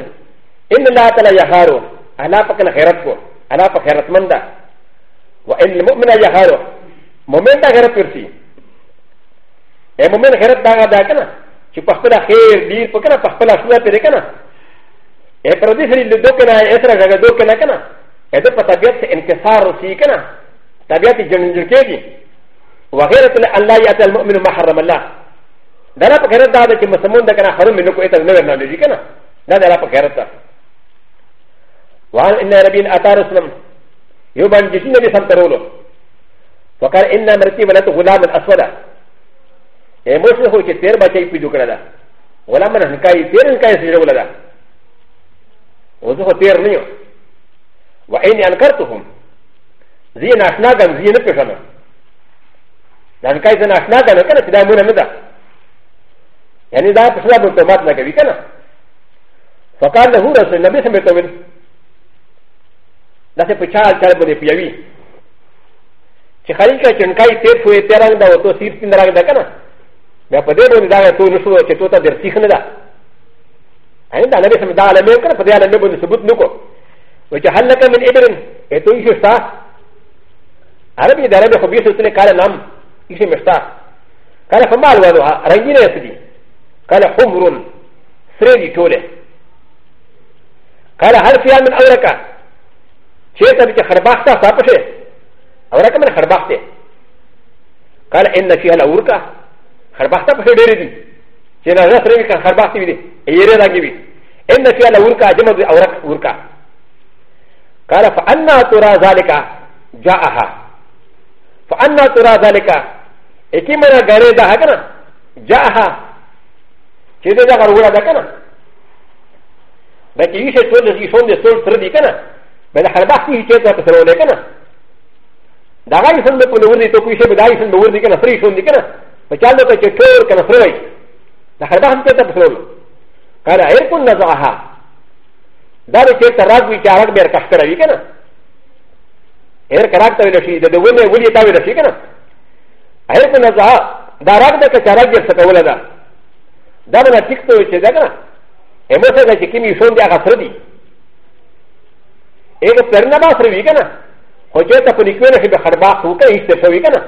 Speaker 1: إن الله تعالى يهارو أنا فكنا خيرتكو أنا فخيرت من ده وإن المؤمن يهارو مؤمن ده غيرت ورسي ا م م ن غير داغا داكنا چې په خپل خیر ډیر په کنه په خپل اسنه پرې کنه ا پر دې سری لیدو کنه اسره غږ دو کنه کنه ا دې په طبيعت انکسار رسی کنه طبيعت جنجل کېږي وغيرت الله يات المؤمن محرم الله دا نه په غیر دا چې مسلمان د کنه حرم نه کوی ته نه ورنه لږي کنه دا دا په غیر ته وان ان ربين اتى رسلم يوبان جسم نبي سم ترولو وقال ان مرتي ولد غلام الاسود ا م و س ن هو چې تیر بچی پیدا کړل دا ولا من هکای تیر هکای سره ولدا او زه تیر نه یو و ان انکرتهم زین اشنا ګم زین په کنه دا هکای زین اشنا ګم کنه چې دا مونږ نه ده یعنی دا په سلام ته مات نه کوي کنه فقال له رسول نبی سمې ته ویل دا څه په چال چال باندې پیوي چې خلیل کا چنکای تیر شوې تیرنګ دا او تو سیر تین راګ ده کنه بیا په دې باندې دا ته نشو چې ته د رسیخ نه ده ان دا نبی سم دا علم کړ په دې علم باندې ثبوت نکو و چې هل لك من ابن اته یې شتا عربي دا عربي خو به څه تل کار نام یې مشتا کله فمال ولو رنگینه سدي کله حمر سری دي ټوله کله هل فيها من اورکا چې ته به خرباخته صاحب شه اورکا من خرباخته قال ان فيها الاورکا خرباخته په ډېرې دي چې نه زه سره کې خرباخته وي دي یې راګي وي ان فی الا ورکا جمع اورک ورکا قال فانا ترى ذلك جاءها فانا ترى ذلك اکیمرا غره ده کنه جاءها چې دې دا غره ده کنه دا کې یې څه ټول دې شون دې ټول تر دې کنه بل خرباخته یې چې ته سره ولې کنه دا غي سم په لور دې تو کوي شه بدای سم لور دې کنه فری شون دې کنه ا ل ا ل ك ت ت و ر كان فروي ل ح د ا ن كتب فروي قال عرق نزعها دار كيف تراك ويشارك بير كفتر ابي كنا عرق راك تاوي نشي د دوله ولي تاوي نشي كنا عرق نزعها دارك دا كشارك بير ستاولا دا دا من اتكتو ويشي دا كنا اموسا دا كيم يشون دي اغفر دي ايه فرنا ما فروي كنا خجيتا كونيكونا في بخرباق وكا يشتر شوي كنا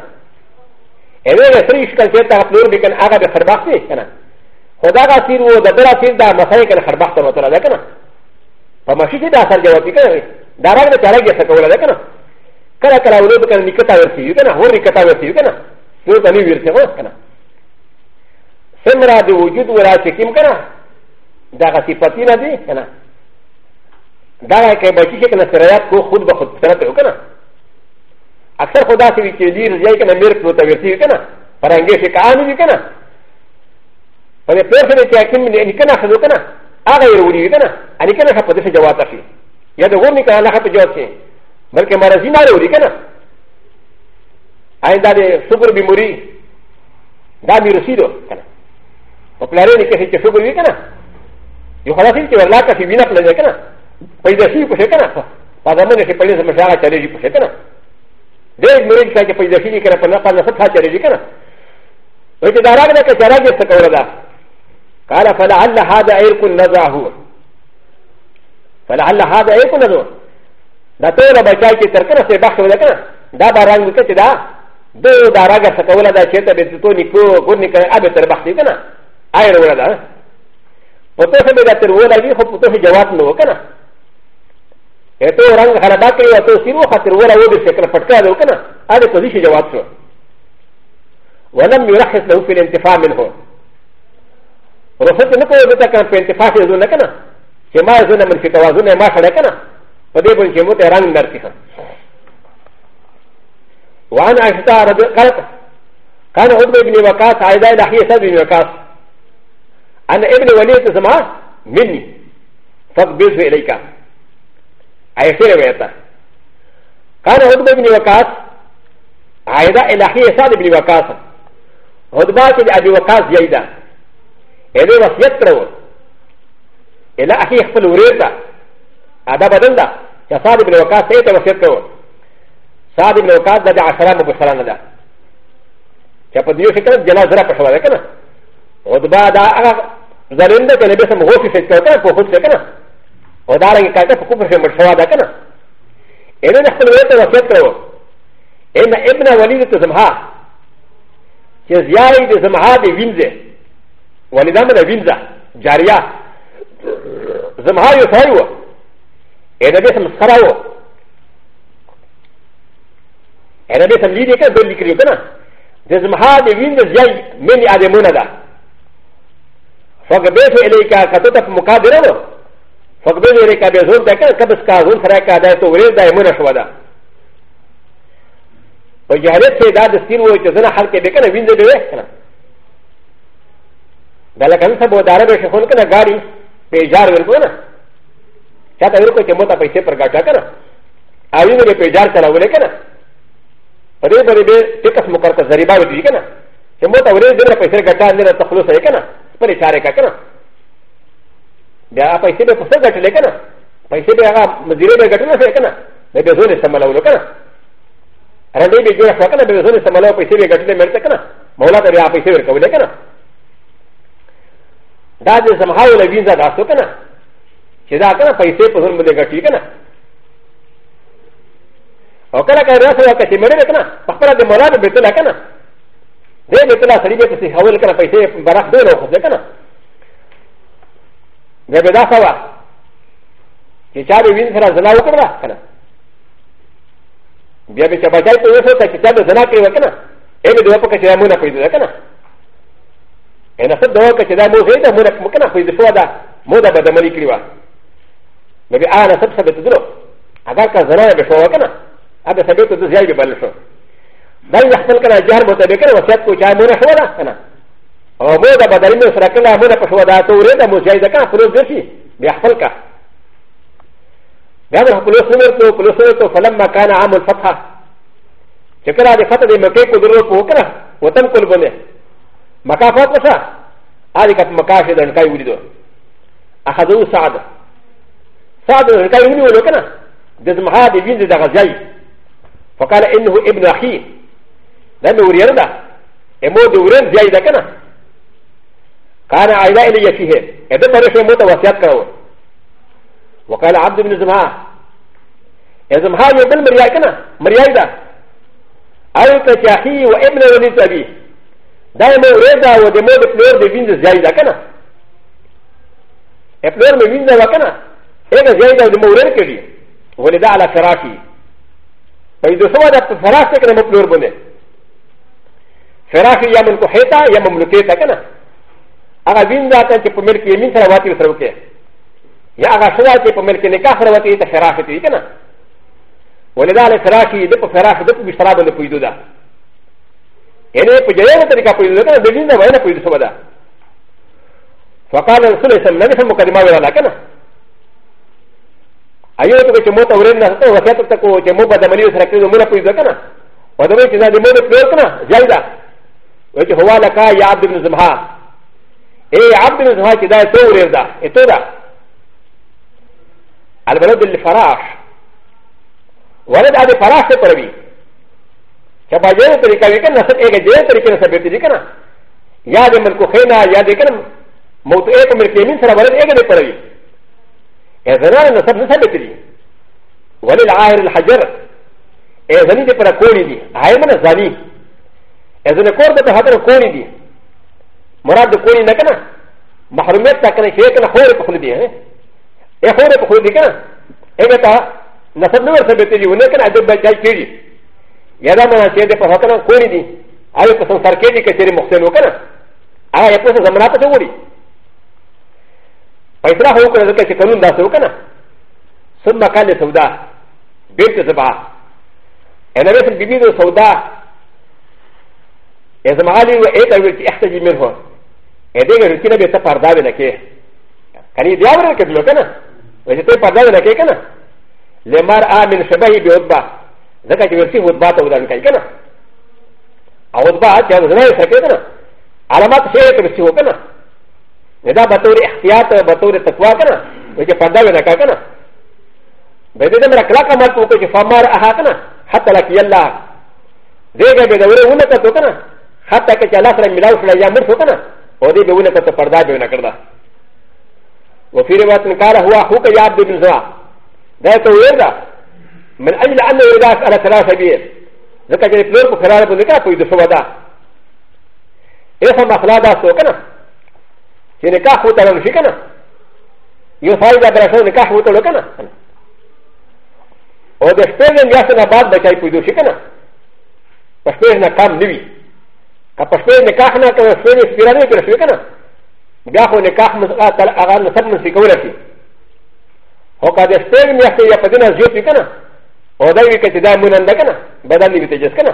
Speaker 1: ا ل ا س ر ي ش ك ا ل ت ي ت ا ق ل و ر ب ك ن ا غ ا ب خ ر ب ا خ ت ي ك ن ا هذا غ ا س ي ر و د ب ر ا س ي ر د ا م س ا ي ك ن خ ر ب ا خ ت م ت ر ا د ك ن ا فما شيء د ا س ر ج و ا ت ي ك ن ا د ا ر ا ب ت ا ر ا ج ي س ك و ل ا د ك ن ا كلا كلا و ل و ب ك ن ا نكتا و ر س ي ك ن ا هو نكتا و ر س ي ك ن ا هو تاني و ر س ي ك ن ا سمرا د وجود و ر ا ش ك ي م ك ن ا د ا غ ا س ي ف ت ي ن ا دي ك ن ا د ا ر ا ك ب ا ش ي ك ن ا سريات كو خود بخود سرته ك ن ا アクサホダシビキリリリリリのミルクのタビリキナ、パランゲシカアミリキナ、パレプレゼンティアキミリキナハドキナ、アレウリキナ、アニキナハポテシジャワタシ、ヤドウミカナハプジョシ、バケマラジナウリキナ、アイダレスープビムリ、ダミルシド、オプラレリケシチスープリキナ、よはらしいけど、ラカシビナプレゼキナ、パイダシープシェキナ、パダマネシパレゼムシャラチャレジプシェキナ。でもいいかけパイダシリカラパナパナサタチェリカナ。ウィザラガカチャラジェスカウラダ。カラファラアラハダエルコンナザーホー。ファラアラハダエルコンナザー。ダトラバチャキタカナセバカウラカナ。ダバランドケチダ。どうだらがさかわらだけたべつとにこう、ごにかあべたばってかな。あいらわらだ。おとせべだってわらぎほっとせじゃわんのかな。ا ت و رنگ غلبا كي ا ت و سيرو خاطر ولا ودي شكل فتكا لو كنا هذا تزيش جواب شو ولم يرخص له في الانتفاع منه رخصت نكو بتا كان في انتفاع في زونه كنا كما زونه من في توازن ما شر كنا فدي بن جموت رنگ نرتيها وعن عائشة رضي قالت كان عتبة بن وقاص عايدة إلى حي سعد بن وقاص أن ابن وليد زمان مني فاقبضه إليك アイセレベータカナウドビニワカスアイダエラヒエサデビニワカスウドバキアビワカスヤイダエレワスヤトロエラヒエフルウレータアダバダンダヤサデビニワカスエタワセトロサデビニワカスダダアサラムブサランダジャパディオシカルジャラザラパシャワレカナウドバダアザレンダケレベサムウォフィシェクターポフォルセカナ و د ا ر ن ج كاتب كفر في مرشوى ده كنا إ ن ن احنا نقول لك فكره إ ن ابن وليد تزمها كزياري تزمها دي وينزه ولدام ده وينزه جاريه زمها يسوى إ ن ب ي س مسخره إ ن ب ي س ليدي كذا دول لكريو كنا تزمها دي وينزه زي مني ادمونه ده فقبيت اليك كتبت مقابله ファクトリーカビゾンだけカブスカーズンフラカダとウェルダイムラシュワダ。ウジャレセダースティンウォイチズナハケベカナウィンデベレクナ。ダラカンサボダラベシホンカナガリ、ペジャーウェルゴナ。チャタウコチモタペセプガタカナ。アウィンデペジャーサラウェレカナ。パレバレベテカスモカカザリバウジカナ。チモタウェルデペセガタンデラタフロセカナ。パレチャレカカナ。بیا پیسې به پسه ګټلې که نه پیسې به هغه مزیرې به ګټلې شوې که نه بیا به زون استعمالولو که نه رنډۍ به جوړه شوه که نه بیا به زون استعمالولو پیسې به ګټلې مېړته که نه مولا ته بیا پیسې ورکولې که نه دا د سمهاو له وینزه داستو که نه چې دا که نه پیسې په زون باندې ګټلې که نه او کله کله راسه که چې مړې که نه په خپله د مولا به بېتله که نه دې بېتله سړي به پسې حول که نه پیسې برخ دی نو خو که نه ن ب د ا ك و ا ك ي ش ا ب ي وين سرى زنا وكرا كنا بيا بيا بجاي تو يسوع كتاب زنا كي وكنا ايه بدو بقى كتاب مونا كويد وكنا انا صد دوا كتاب مو زيد مونا مكنا كويد فودا مودا بدا ملي كريوا نبي انا صد سبت دلو اگر كان زنا بشو وكنا هذا سبت دو زياد ببلشو لا يحصل كنا جار متبكر وسيد كو جاي مونا شو ولا كنا او مو دا بدرین دا سرکلا مو دا پشو دا توری دا مجای دا کان پلوس درشی بیا خپل کا بیا دا پلوس نمر تو پلوس نمر تو فلم مکان عام الفتح چکرا دی فتح دی مکی کو درور کو کنا وطن کل بنے مکا فتح شا آدی کت مکا شد انکای ولی دو اخذو سعد سعد انکای ولی ولو کنا دزمها دی وین دی دا غزیای فقال انه ابن اخی لن وریر دا امو دورن زیای دا کنا كان عيدا إلى يفيه هذا طريق موت وسيط كرو وقال عبد بن زمها زمها يبل مرياكنا مريايدا أيك تاخي وابن وليد أبي دائما وردا ودمود فلور بفين زيايدا كنا فلور بفين وكنا هذا زيايدا ودمود كذي ولد على فراشي فإذا سوى ذا فراشك نمط فلور بني فراشي يا من كحيتا يا مملكيتا كنا هغه وین دا ته چې په ملک یې مين سره واتی سره وکړي یا هغه شدا چې په ملک نکاح سره واتی ته فراخ دي کنه ولدا له فراشي د په فراخ د په بشرا باندې پویدو دا یعنی په جوړه طریقه پویدو دا د دین نه وای نه پویدو سم دا فقال رسول الله صلی الله علیه وسلم کلمه ویلا کنه ایو ته چې مو ته ورن نه ته وخت ته کو چې مو په دمنې سره کې مو نه پویدو کنه په دمنې چې دا د مو نه پویدو کنه ځای دا وایي هوا لکا یا عبد بن زمها اي عبد الزواج دا تورير دا اتورا البلد الفراش ولد هذا فراش تقربي كما جاء طريقة يمكن نصر ايه جاء طريقة نصر بيتي كنا يا دي ملكو خينا يا دي كنا موت ايه كو ملك يمين سر ولد ايه دي قربي اذنان نصر نصر بيتي ولد عاهر الحجر اذنان دي پر کونی دي عاهر من الزاني اذنان کور دا تحضر کونی دي مراد كوني نكنا محرمات تكنا شيكنا هوري بخلدي ها ايه هوري بخلدي كنا ايه تا نصب نور سبتي لي ونكنا عدد بجاي كيري يدا منا شيء ده فهكنا كوني دي ايه قسم سركيدي كتيري مختلو كنا ايه قسم زمنا تقولي فإذا هو كنا ذكر شكلون داسو كنا ثم كان سودا بيت زبعه انا بس الجديد سودا ا ز م ع ا ل ي و ا ي ت ا و ي ت ي ح ت ج ي منه エディガルキナベタパダベナケカニディアブラケルカナウェテパダベナケカナレマーアミンシャバイビオバザカキウシウッバトウダンカイカナアウッバーチャウズナイサケカナアラマツシェイクシウカナネダバトリアティアタバトリタクワカナウェテパダベナカカナベディマラクラカマトウケファマーアハカナハタラキヤラディガベディウェウナカトカナハタケチャラフラミラウフラヤムフカナ و دي بيونه كتا فردا بيونه كردا وفي رواية قال هو حوك يا عبد بن زرع ده تويردا من أجل أنه يرجع على ثلاثة بيه ذكا جري فلور بخلال بذكا كويدو سوا دا إيه ما خلا دا سو كنا چې نکاح هو ته ورشي کنه یو سړی دا برښه نکاح هو ته وکنه او د شپږ میاشتې نه بعد بچای پېدو شي کنه په شپږ نه کم نه وي ا پ ش پ ي نكاح نا كما شوي سفيرا نه كره شوي كنا بياخو نكاح مسألة تل اغا نسب من سيكولا في هو كاد سفير ميحتي يا فدينا زيوت كنا او دا وي كتي دا مونن دا كنا بدل لي بتجس كنا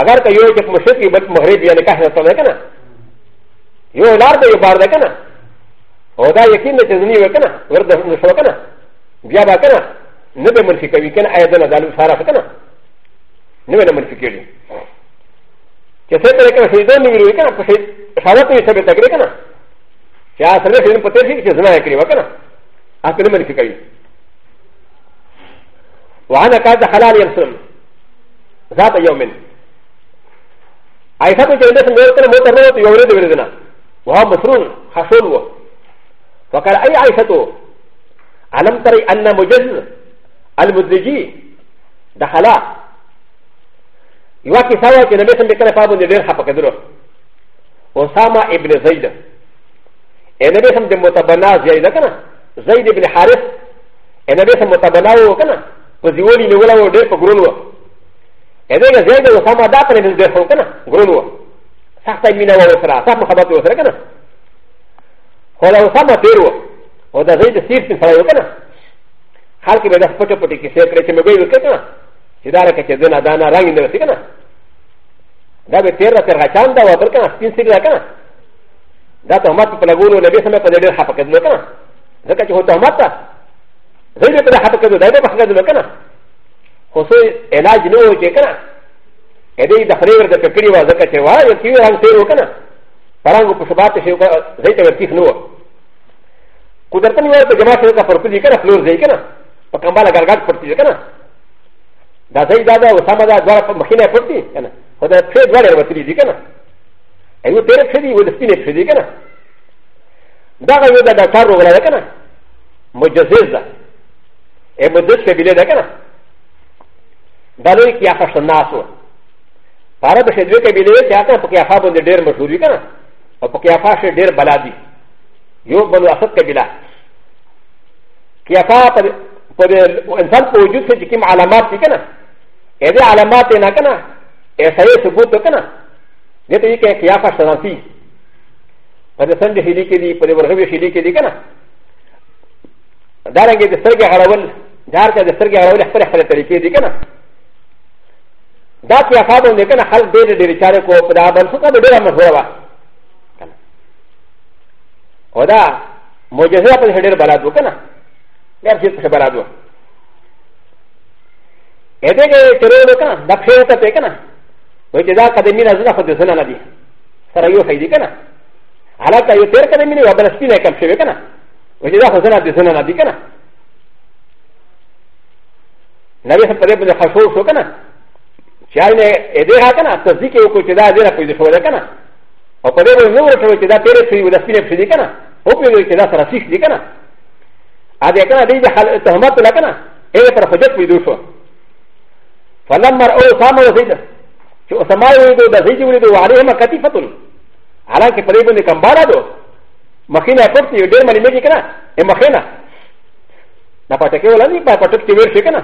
Speaker 1: اگر که یو یک مشرقی بل مغرب یا نکاح نتا ده کنه یو لار ده یو بار ده کنه او دا یقین ده چه زنی وی کنه ورد نشو کنه بیا با کنه نبه منفی کوي کنه آیا دنه دالو سارا کنه نبه نمنفی کیلی چې څه ترې کړې شهیدان نه ویلې کنه شهادت یې ثابت کړې کنه چې اصل یې شهیدان پته شي چې زنا یې کړې وکنه اصل مې کې کړې وانا قاعد حلال يرسم ذات يوم عائشة ته چې نور کړه مو ته نو ته یو ورځ ورځنه وها مسرون حشول و فقال اي عائشة علم تري ان مجز المدجي دخلا よわきさわきのメスンベカナパブンデルハパケドロオサマイブレザイドエネベスンデモタバナーゼイダカナザイデブレハリスエネベスンモタバナーオカナポジウォリノウォデルポグロノエネベザイドオサマダカネルデホカナグロノサタミナワオサラサマハバトウサラカナホラオサマテロオダザイデシーフィンサラヨカナハキベダスポチョポティキセクレチメウェイウケカナ اداره کې چې دنا دانا رنگ نه وسی کنه دا به تیر را تر غچان دا وبر کنه سپین سری را کنه دا ته مات په لګولو نبی سمه په ډېر حق کېدل کنه ځکه چې هو ته مات زه دې په حق کېدل دا به حق کېدل کنه خو څه علاج نه و چې کنه ا دې د فریور د پکړی وا ځکه چې وای یو کیو رنگ تیر وکنه پرانګو په سبات شي زه ته ورتیخ نو قدرتن یو ته جماعت سره پر کلی کنه فلور ځای کنه په کمباله ګرګاټ پرتی کنه だぜだだ、おさまだ、ドラファマキナポティ、ほだ、ペドラファリリケナ。え、ペレフィリウィスピネフィリケナ。だが、よだ、だ、タロウラケナ。もじゃぜだ。え、もじゃせびれだけな。だれきやさしなそう。パラブシェルケビレキャタポケアファブンデデルマシュリカナ。ポケアファシェデルバラディ。よぼらさけびら。キャファーパレ、パレ、ンサンポジュセキキムアラマティケナ。ا ذ ا علامات ن ا ك ن ا ا س ا ي س ب و ت ك ن ا د ت ي ك ا ك ي ا ف ا ش ن ا ف ي ف د س ن د ه ل ي ك دي ف د و ر غ ب ي ش ل ي ك دي ك ن ا د ا ر ن ج د س ر ج ع ر و ل د ا ر ك د س ر ج ع ر و ل ح ف ر ح ف ر ت ر ي ك دي ك ن ا د ا ك ي ا ف ا ب و ن د ي ك ن ا حل دير دير ش ا ر ك و ف د ا ب ل سكا بدر م ه و ر ا و د ا موجزات الهدر بلادو ك ن ا لا يجب ش ب ل ا د و ه エデゲテローカー、ダフェータペケナ、ウェジダーカデミナズナフォデザナビ、サラヨハイディケナ、アラカヨテカデミナ、バラスピナカフェケナ、ウェジダーフォデザナデザナビケナ、ナビハプレブルハショウソケナ、シャイネエデハケナ、タズキヨコチダーデラフォデザナケナ、オペレブルノーショウチダペレスウィザスピナフィディケナ、オペレブルチダサラシディケナ、アデカナディハルトハマトラケナ、エレファフォデスウィドゥフォ。فلما رأوا سامة وزيدة شو سما يريدو دا زيدي يريدو وعليهما كتيفة على كفريبو نكم باردو مخينا يفرسي يدير مالي ميجي كنا مخينا نا پاتكي ولا ني پاتك تيوير شي كنا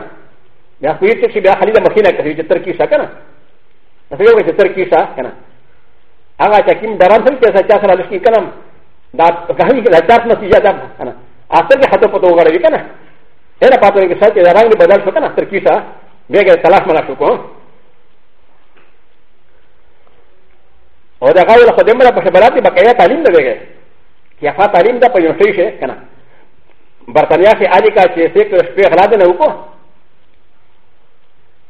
Speaker 1: يا كوير تشي بيا خليل مخينا كفي جتر كيشا كنا نسيو جتر كيشا كنا هغه چکیم دران سم کیسه چا سره لشکی کنم دا غهی دا درس نتیجه ده کنه اصل کې خطر پته وګړوي کنه ډېر پاتې کې ساتي دا رنگ بدل شو کنه تر کیسه ベガーサラマラシュコオダガーのホデマラパシャバラティバカヤタリンダベガーヤファタリンダパヨシェカナバタニアシアリカチェセクルスペアラデナウコ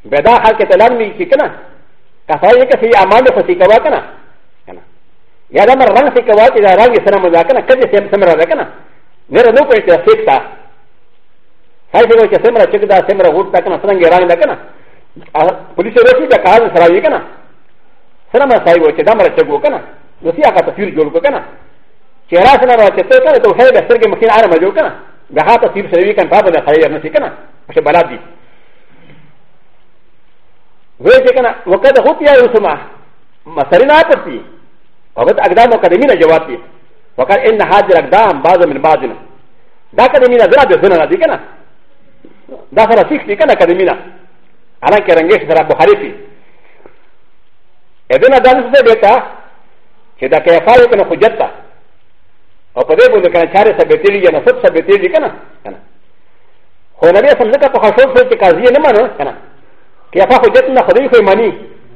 Speaker 1: ベダハケタラミキキナカファイケシアマンドファシカワカナヤダマランシカワキダラギサラマザカナケディセムサマラザカナネラノペシャセクター هاي شو چې سمره چې دا سمره ووټ تا کنه څنګه ایران دا کنه پولیس ورته چې کاغذ سره یې کنه سره ما سایو چې دا مره چې وو کنه نو سیا کا تصویر جوړ کو کنه چې را سره را چې ته کنه ته هي بستر کې مخین عالم جوړ کنه دا ها تصویر سره یې کنه په باندې خیر نه سي کنه چې بلا دي وې چې کنه وکړه هوت یا یوسما مسرینا پتی او بت اقدام مقدمی نه جواب دي وکړه ان حاضر اقدام بعض من بعض نه دا کدی نه زړه به زنه نه دي کنه だからフィクティカナカデミナ。アランケランゲシダラボハリフィ。エデナダンスデベタ、チェダケファイオカナフジェタ。オパデブルカナチャレサベテリアナフォッサベテリカナ。ホナリアサムネカパハショフォルティカズヤネマナ。キャパフジェタナフォリフィマニ。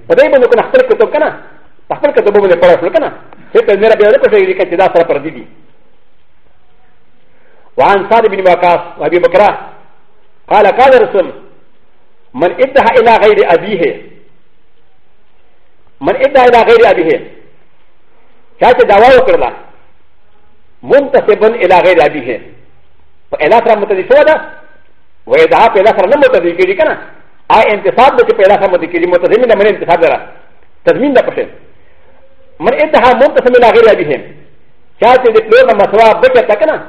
Speaker 1: パデブルカナフォルケトカナ。パフォルケトボブルパラフォルカナ。セペネラビアレプシェリケチダサラパディディ。وعن سعد بن وقاص وابي بكره قال قال رسول من ادعى الى غير ابيه من ادعى الى غير ابيه شاشه دعوه كرلا منتسبا الى غير ابيه فالا ترى متدفودا ويدعى الى ترى لم تدركي كنا اي انتصاب بك الى ترى متدركي متدمين من انتصاب درا تزمين دا قشن من ادعى منتسبا الى غير ابيه شاشه دكتور مسوى بكتا كنا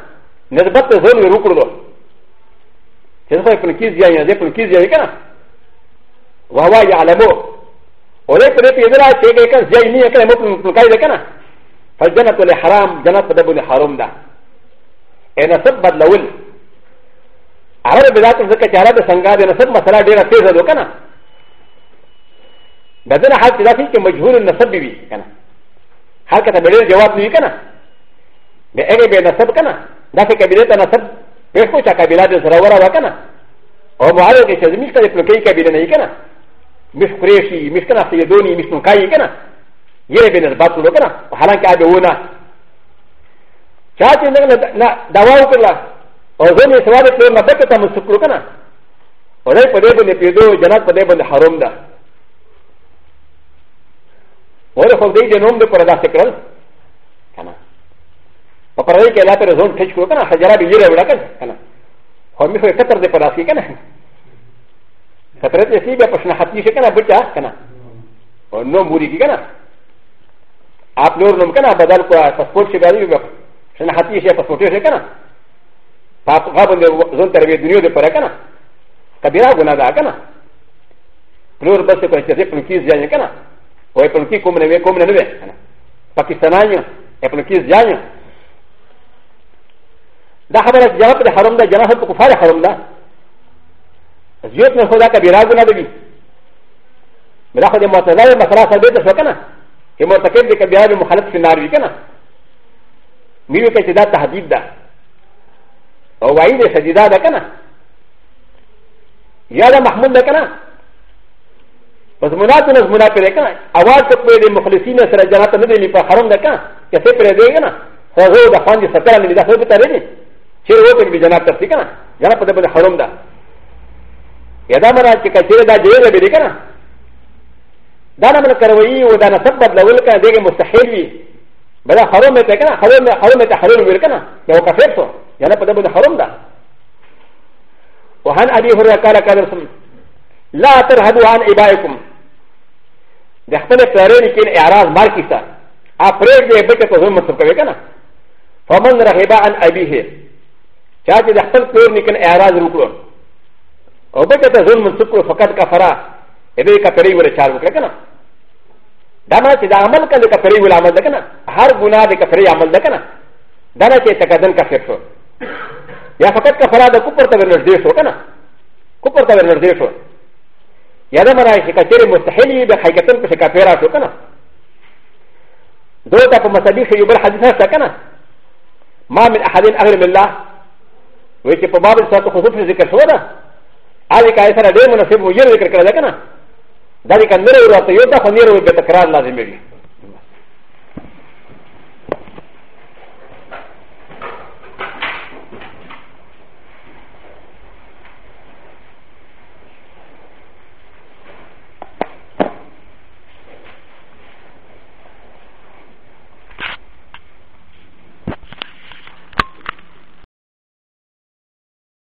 Speaker 1: نسبت ظلم ركردو ل ك ن ك ي ز ي ا ي ز ي ك ن ك ي ز ي ا ي ك ن ا وهو يعلمو ولكن ي ك ن ا ت ي ك ن ز ي ا ي ن ي ك ن ا ممكن ن ك ا ي ك ن ا فالجنة لحرام جنة بدب لحرام دا انا سبب لول عرب بذات ذكا تعرب سنغاد انا سبب مثلا دينا تيزا دو كنا لذلك حال تدافي كمجهول النسب بي كنا حال كتبدير جواب بي كنا بأغي بي نسب كنا دافي كبيرت نسب ペコチャカビラでサラワラワカナ。おもあれでしょ、ミスターでプロケイカビラネイカナ。ミスクレシー、ミスカナセイドニー、ミスノカイカナ。イレベルバトルカナ、ハランカドウナ。チャーチンダワウクラ、おぞにサワレプロマペカタムスプロカナ。おれパレブネピド、ジャナパレブネハロンダ。おれほんでいで飲んでこれだしてくれる。パパレイケラテルゾンテチコーナ、ハジャラビリラブラケン。ホミフェクターでパラスキケン。カタレティビアパシナハティシェケナブチャーケナ。オノムリケナ。アプローノムケナバダルコアパスポーチバリューバシナハティシェパスポーチシェケナ。パパブンデゾンテレビディニューデパレケナ。カビラゴナダケナ。プローバステクチェプロキーズヤンケナ。オエプロキーコムネウェコムネウェ。パキスタナニョ、エプロキーズヤンニョ。だはばらジャープでハロンダ、ジャープとファレハロンダ。ジュープのほだかビラグナビ。ブラハデマタライマサラサベタショカナ。ヘマタケディカビラグムハラツフィナリカナ。ミルケチダタハディダ。おわいでシャディダダカナ。やだマハムダカナ。パズムナトナズムナペレカナ。アワークプレディムフリシナサラジャータメディリパハロンダカナ。キャセプレディガナ。ハローダファンジサタラミダフェブタレディ。チェロープンビジャナタシカナ、ジャナパダブルハロンダ。ヤダマラチカチェダジェラビリカナ。ダナマラカウイウダナサバダウルカデゲムスヘビ。バラハロメテカナ、ハロメハロメテハロメルカナ、ヤオカフェクト、ヤナパダブルハロンダ。وعن ابي هريره قال قال رسول لا ترهدوا عن ابائكم で、ふたりにきん、あら、マーキーさ。あ、プレイで、べて、この、も、そこでかな。ファマン、ラヘバー、アン、アビヘ。チャージでハルプロニキンエアラズルクロン。オベケタズムンスクロファカタカファラ、エレカペリウレチャーブケケナ。ダマチダアマルカデカペリウラマルデケナ、ハルグナデカペリアマルデケナ、ダナチェタカズンカフェクト。やファカタカファラダコプタベルディショケナ、コプタベルディショ。やだまらしかチェリムスヘリでハイケトンプシカフェラトケナ。どうかとまさびしゅうばはずなさかな。まみあはりあるみら。و چې په باب ساتو خصوص ذکر شو ده علي کا سره ډېر مناسب ویل ذکر کړل کنه دا دې کنه ورته یو ته خنیر به تکرار لازم دی